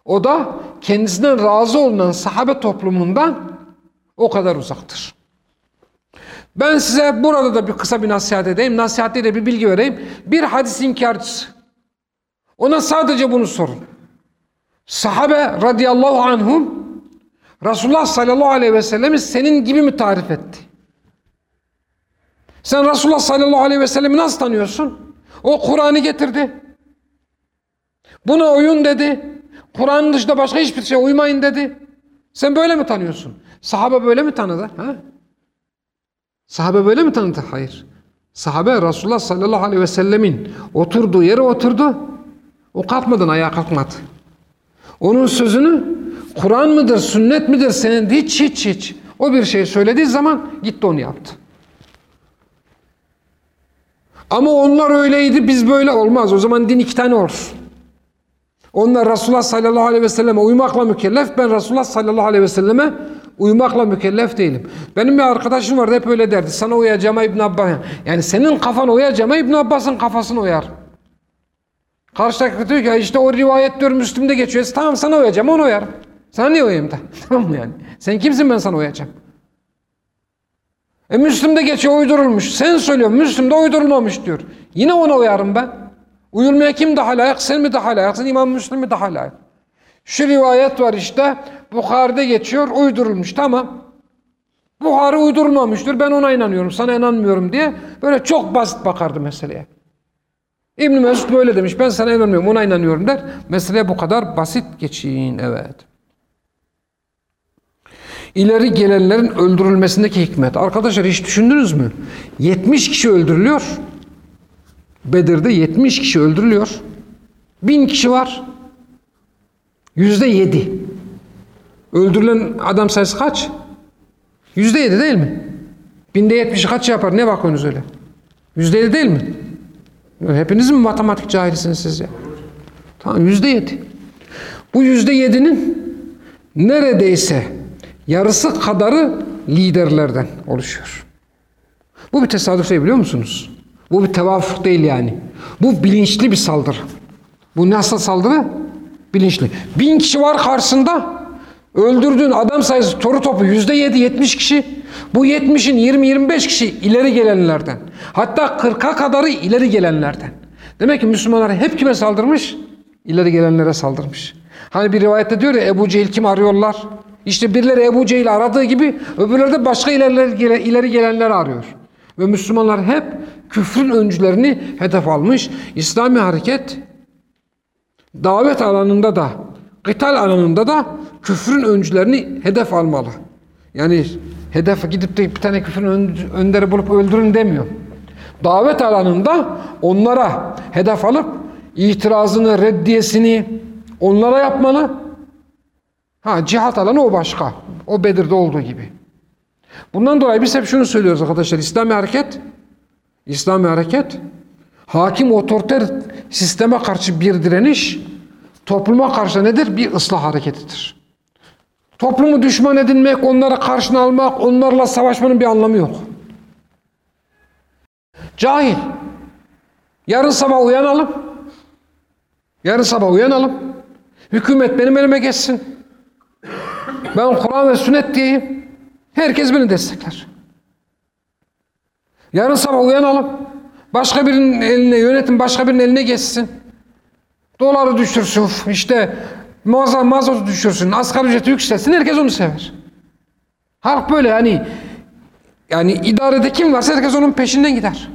o da kendisinden razı olunan sahabe toplumundan o kadar uzaktır. Ben size burada da bir kısa bir nasihat edeyim. Nasihat değil de bir bilgi vereyim. Bir hadis inkarcısı. Ona sadece bunu sorun. Sahabe radıyallahu anhum Resulullah sallallahu aleyhi ve sellemi senin gibi mi tarif etti? Sen Resulullah sallallahu aleyhi ve sellemi nasıl tanıyorsun? O Kur'an'ı getirdi. Buna uyun dedi. Kur'an'ın dışında başka hiçbir şey uymayın dedi. Sen böyle mi tanıyorsun? Sahabe böyle mi tanıdı? Ha? Sahabe böyle mi tanıdı? Hayır. Sahabe Resulullah sallallahu aleyhi ve sellemin oturduğu yere oturdu. O kalkmadan ayağa kalkmadı. Onun sözünü Kur'an mıdır, sünnet midir senin hiç hiç hiç. O bir şey söylediği zaman gitti onu yaptı. Ama onlar öyleydi biz böyle olmaz. O zaman din iki tane olur. Onlar Resulullah sallallahu aleyhi ve selleme uymakla mükellef. Ben Resulullah sallallahu aleyhi ve selleme uymakla mükellef değilim. Benim bir arkadaşım vardı hep öyle derdi. Sana uyacağıma İbn Abbas. Yani senin kafan uyacağıma İbn Abbas'ın kafasını uyar. Karşıdaki diyor ki işte o rivayet diyor Müslüm'de geçiyor. Tamam sana uyacağım onu uyarım. Sana niye uyayım da? (laughs) tamam mı yani? Sen kimsin ben sana uyacağım? E Müslüm'de geçiyor uydurulmuş. Sen söylüyorsun Müslüm'de uydurulmamış diyor. Yine ona uyarım ben. Uyulmaya kim daha layık? Sen mi daha layıksın? İmam Müslüm mü daha layık? Şu rivayet var işte. Bukhari'de geçiyor. Uydurulmuş. Tamam. Bukhari uydurulmamıştır. Ben ona inanıyorum. Sana inanmıyorum diye. Böyle çok basit bakardı meseleye. İbn Mesud böyle demiş. Ben sana inanmıyorum. Ona inanıyorum der. Mesele bu kadar basit geçin. Evet. İleri gelenlerin öldürülmesindeki hikmet. Arkadaşlar hiç düşündünüz mü? 70 kişi öldürülüyor. Bedir'de 70 kişi öldürülüyor. 1000 kişi var. Yüzde yedi. Öldürülen adam sayısı kaç? Yüzde yedi değil mi? Binde yetmiş kaç yapar? Ne bakıyorsunuz öyle? Yüzde yedi değil mi? Hepiniz mi matematik cahilisiniz siz ya? Tamam yüzde yedi. Bu yüzde yedinin neredeyse yarısı kadarı liderlerden oluşuyor. Bu bir tesadüf değil biliyor musunuz? Bu bir tevafuk değil yani. Bu bilinçli bir saldırı. Bu nasıl saldırı? Bilinçli. Bin kişi var karşısında. Öldürdüğün adam sayısı toru topu yüzde yedi yetmiş kişi. Bu yetmişin yirmi yirmi beş kişi ileri gelenlerden. Hatta kırka kadarı ileri gelenlerden. Demek ki Müslümanlar hep kime saldırmış? İleri gelenlere saldırmış. Hani bir rivayette diyor ya Ebu Cehil kim arıyorlar? İşte birileri Ebu Cehil aradığı gibi öbürleri de başka ileri, gelenler arıyor. Ve Müslümanlar hep küfrün öncülerini hedef almış. İslami hareket davet alanında da, kıtal alanında da küfrün öncülerini hedef almalı. Yani hedef gidip de bir tane küfrün önderi bulup öldürün demiyor. Davet alanında onlara hedef alıp itirazını, reddiyesini onlara yapmalı. Ha cihat alanı o başka. O Bedir'de olduğu gibi. Bundan dolayı biz hep şunu söylüyoruz arkadaşlar. İslami hareket, İslami hareket, hakim otoriter sisteme karşı bir direniş, topluma karşı nedir? Bir ıslah hareketidir. Toplumu düşman edinmek, onları karşına almak, onlarla savaşmanın bir anlamı yok. Cahil. Yarın sabah uyanalım. Yarın sabah uyanalım. Hükümet benim elime geçsin. Ben Kur'an ve sünnet diyeyim. Herkes beni destekler. Yarın sabah uyanalım. Başka birinin eline yönetim başka birinin eline geçsin. Doları düşürsün. işte mazot, mazotu düşürsün. Asgari ücreti yükselsin. Herkes onu sever. Halk böyle yani yani idarede kim varsa herkes onun peşinden gider.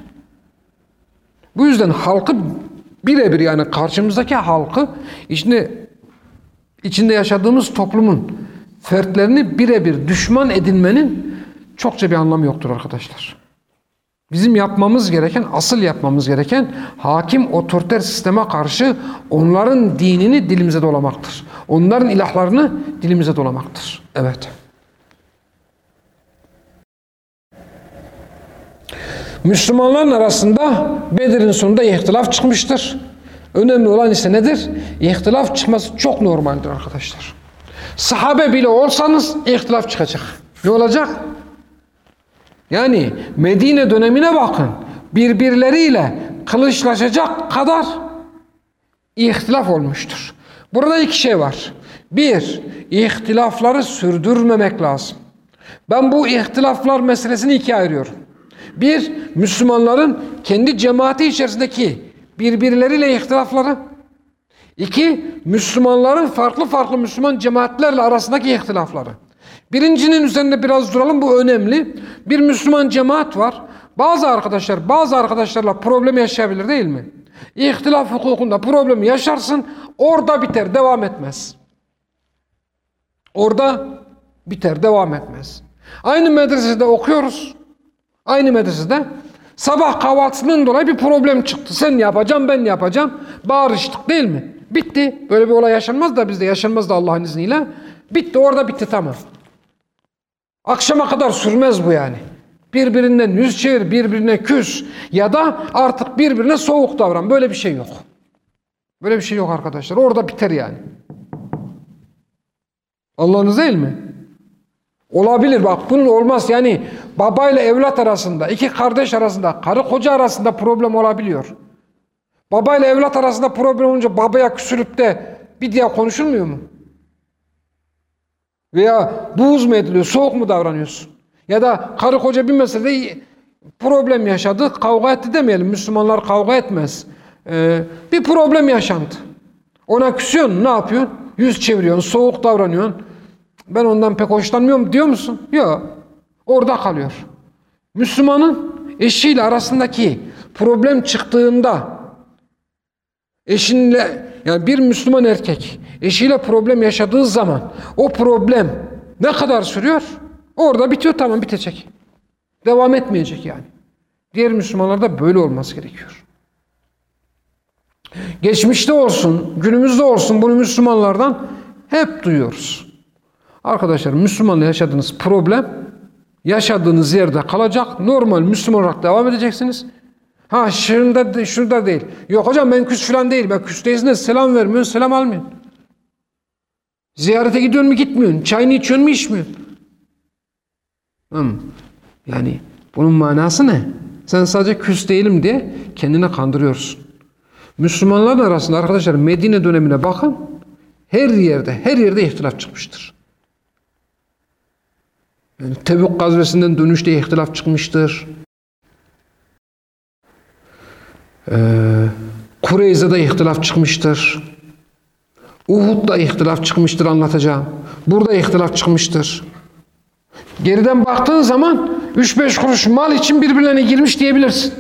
Bu yüzden halkı birebir yani karşımızdaki halkı içinde içinde yaşadığımız toplumun fertlerini birebir düşman edinmenin çokça bir anlamı yoktur arkadaşlar. Bizim yapmamız gereken, asıl yapmamız gereken hakim otoriter sisteme karşı onların dinini dilimize dolamaktır. Onların ilahlarını dilimize dolamaktır. Evet. Müslümanların arasında Bedir'in sonunda ihtilaf çıkmıştır. Önemli olan ise nedir? İhtilaf çıkması çok normaldir arkadaşlar. Sahabe bile olsanız ihtilaf çıkacak. Ne olacak? Yani Medine dönemine bakın. Birbirleriyle kılıçlaşacak kadar ihtilaf olmuştur. Burada iki şey var. Bir, ihtilafları sürdürmemek lazım. Ben bu ihtilaflar meselesini ikiye ayırıyorum. Bir, Müslümanların kendi cemaati içerisindeki birbirleriyle ihtilafları. İki, Müslümanların farklı farklı Müslüman cemaatlerle arasındaki ihtilafları. Birincinin üzerinde biraz duralım bu önemli. Bir Müslüman cemaat var. Bazı arkadaşlar bazı arkadaşlarla problem yaşayabilir değil mi? İhtilaf hukukunda problem yaşarsın orada biter devam etmez. Orada biter devam etmez. Aynı medresede okuyoruz. Aynı medresede sabah kahvaltısından dolayı bir problem çıktı. Sen yapacağım ben yapacağım. Bağırıştık değil mi? Bitti. Böyle bir olay yaşanmaz da bizde yaşanmaz da Allah'ın izniyle. Bitti orada bitti tamam. Akşama kadar sürmez bu yani. Birbirinden yüz çevir, birbirine küs ya da artık birbirine soğuk davran. Böyle bir şey yok. Böyle bir şey yok arkadaşlar. Orada biter yani. Allah'ınız değil mi? Olabilir bak bunun olmaz yani babayla evlat arasında, iki kardeş arasında, karı koca arasında problem olabiliyor. Babayla evlat arasında problem olunca babaya küsülüp de bir diye konuşulmuyor mu? Veya buğz mu ediliyor, soğuk mu davranıyorsun? Ya da karı koca bir meselede problem yaşadı, kavga etti demeyelim. Müslümanlar kavga etmez. Ee, bir problem yaşandı. Ona küsüyorsun, ne yapıyorsun? Yüz çeviriyorsun, soğuk davranıyorsun. Ben ondan pek hoşlanmıyorum diyor musun? Yok. Orada kalıyor. Müslümanın eşiyle arasındaki problem çıktığında eşinle yani bir Müslüman erkek eşiyle problem yaşadığı zaman o problem ne kadar sürüyor? Orada bitiyor tamam bitecek. Devam etmeyecek yani. Diğer Müslümanlarda böyle olması gerekiyor. Geçmişte olsun, günümüzde olsun bunu Müslümanlardan hep duyuyoruz. Arkadaşlar Müslümanla yaşadığınız problem yaşadığınız yerde kalacak. Normal Müslüman olarak devam edeceksiniz. Ha şurada, şurada değil. Yok hocam ben küs falan değil. Ben küs değilsin selam vermiyorsun, selam almıyorsun. Ziyarete gidiyorsun mu gitmiyorsun. Çayını içiyorsun mu içmiyorsun. Yani bunun manası ne? Sen sadece küs değilim diye kendine kandırıyorsun. Müslümanların arasında arkadaşlar Medine dönemine bakın. Her yerde, her yerde ihtilaf çıkmıştır. Yani Tebük gazvesinden dönüşte ihtilaf çıkmıştır. Kureyze'de ihtilaf çıkmıştır. Uhud'da ihtilaf çıkmıştır anlatacağım. Burada ihtilaf çıkmıştır. Geriden baktığın zaman 3-5 kuruş mal için birbirlerine girmiş diyebilirsin.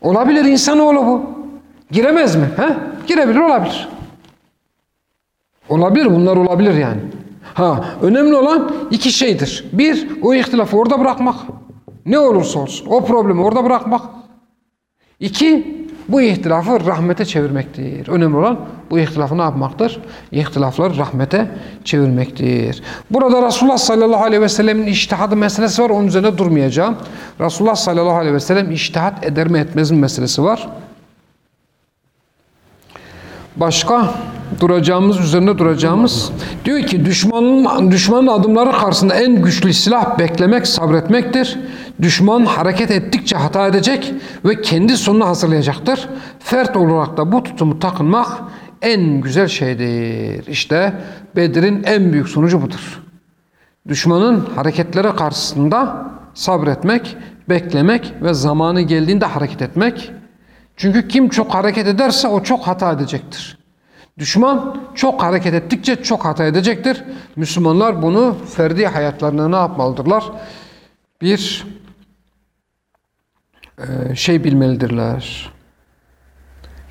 Olabilir insanoğlu bu. Giremez mi? He? Girebilir olabilir. Olabilir bunlar olabilir yani. Ha önemli olan iki şeydir. Bir o ihtilafı orada bırakmak. Ne olursa olsun o problemi orada bırakmak. İki Bu ihtilafı rahmete çevirmektir. Önemli olan bu ihtilafı ne yapmaktır? İhtilafları rahmete çevirmektir. Burada Resulullah sallallahu aleyhi ve sellemin iştihadı meselesi var. Onun üzerine durmayacağım. Resulullah sallallahu aleyhi ve sellem iştihat eder mi etmez mi meselesi var. Başka duracağımız, üzerinde duracağımız diyor ki düşmanın düşmanın adımları karşısında en güçlü silah beklemek, sabretmektir. Düşman hareket ettikçe hata edecek ve kendi sonunu hazırlayacaktır. Fert olarak da bu tutumu takınmak en güzel şeydir. İşte Bedir'in en büyük sonucu budur. Düşmanın hareketleri karşısında sabretmek, beklemek ve zamanı geldiğinde hareket etmek. Çünkü kim çok hareket ederse o çok hata edecektir. Düşman çok hareket ettikçe çok hata edecektir. Müslümanlar bunu ferdi hayatlarına ne yapmalıdırlar? Bir e, şey bilmelidirler.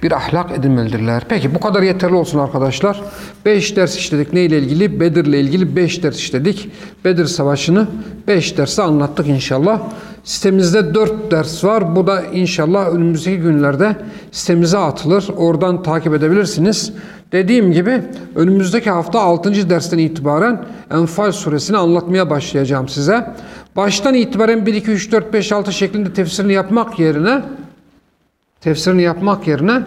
Bir ahlak edinmelidirler. Peki bu kadar yeterli olsun arkadaşlar. 5 ders işledik. Neyle ilgili? Bedir'le ilgili 5 ders işledik. Bedir Savaşı'nı 5 derste anlattık inşallah. Sitemizde 4 ders var. Bu da inşallah önümüzdeki günlerde sitemize atılır. Oradan takip edebilirsiniz. Dediğim gibi önümüzdeki hafta 6. dersten itibaren Enfal suresini anlatmaya başlayacağım size. Baştan itibaren 1, 2, 3, 4, 5, 6 şeklinde tefsirini yapmak yerine tefsirini yapmak yerine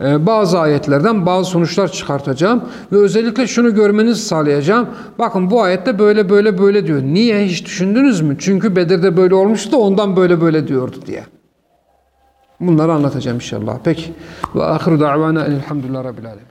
bazı ayetlerden bazı sonuçlar çıkartacağım ve özellikle şunu görmenizi sağlayacağım. Bakın bu ayette böyle böyle böyle diyor. Niye hiç düşündünüz mü? Çünkü Bedir'de böyle olmuştu da ondan böyle böyle diyordu diye. Bunları anlatacağım inşallah. Peki. Ve ahiru da'vana elhamdülillah rabbil alemin.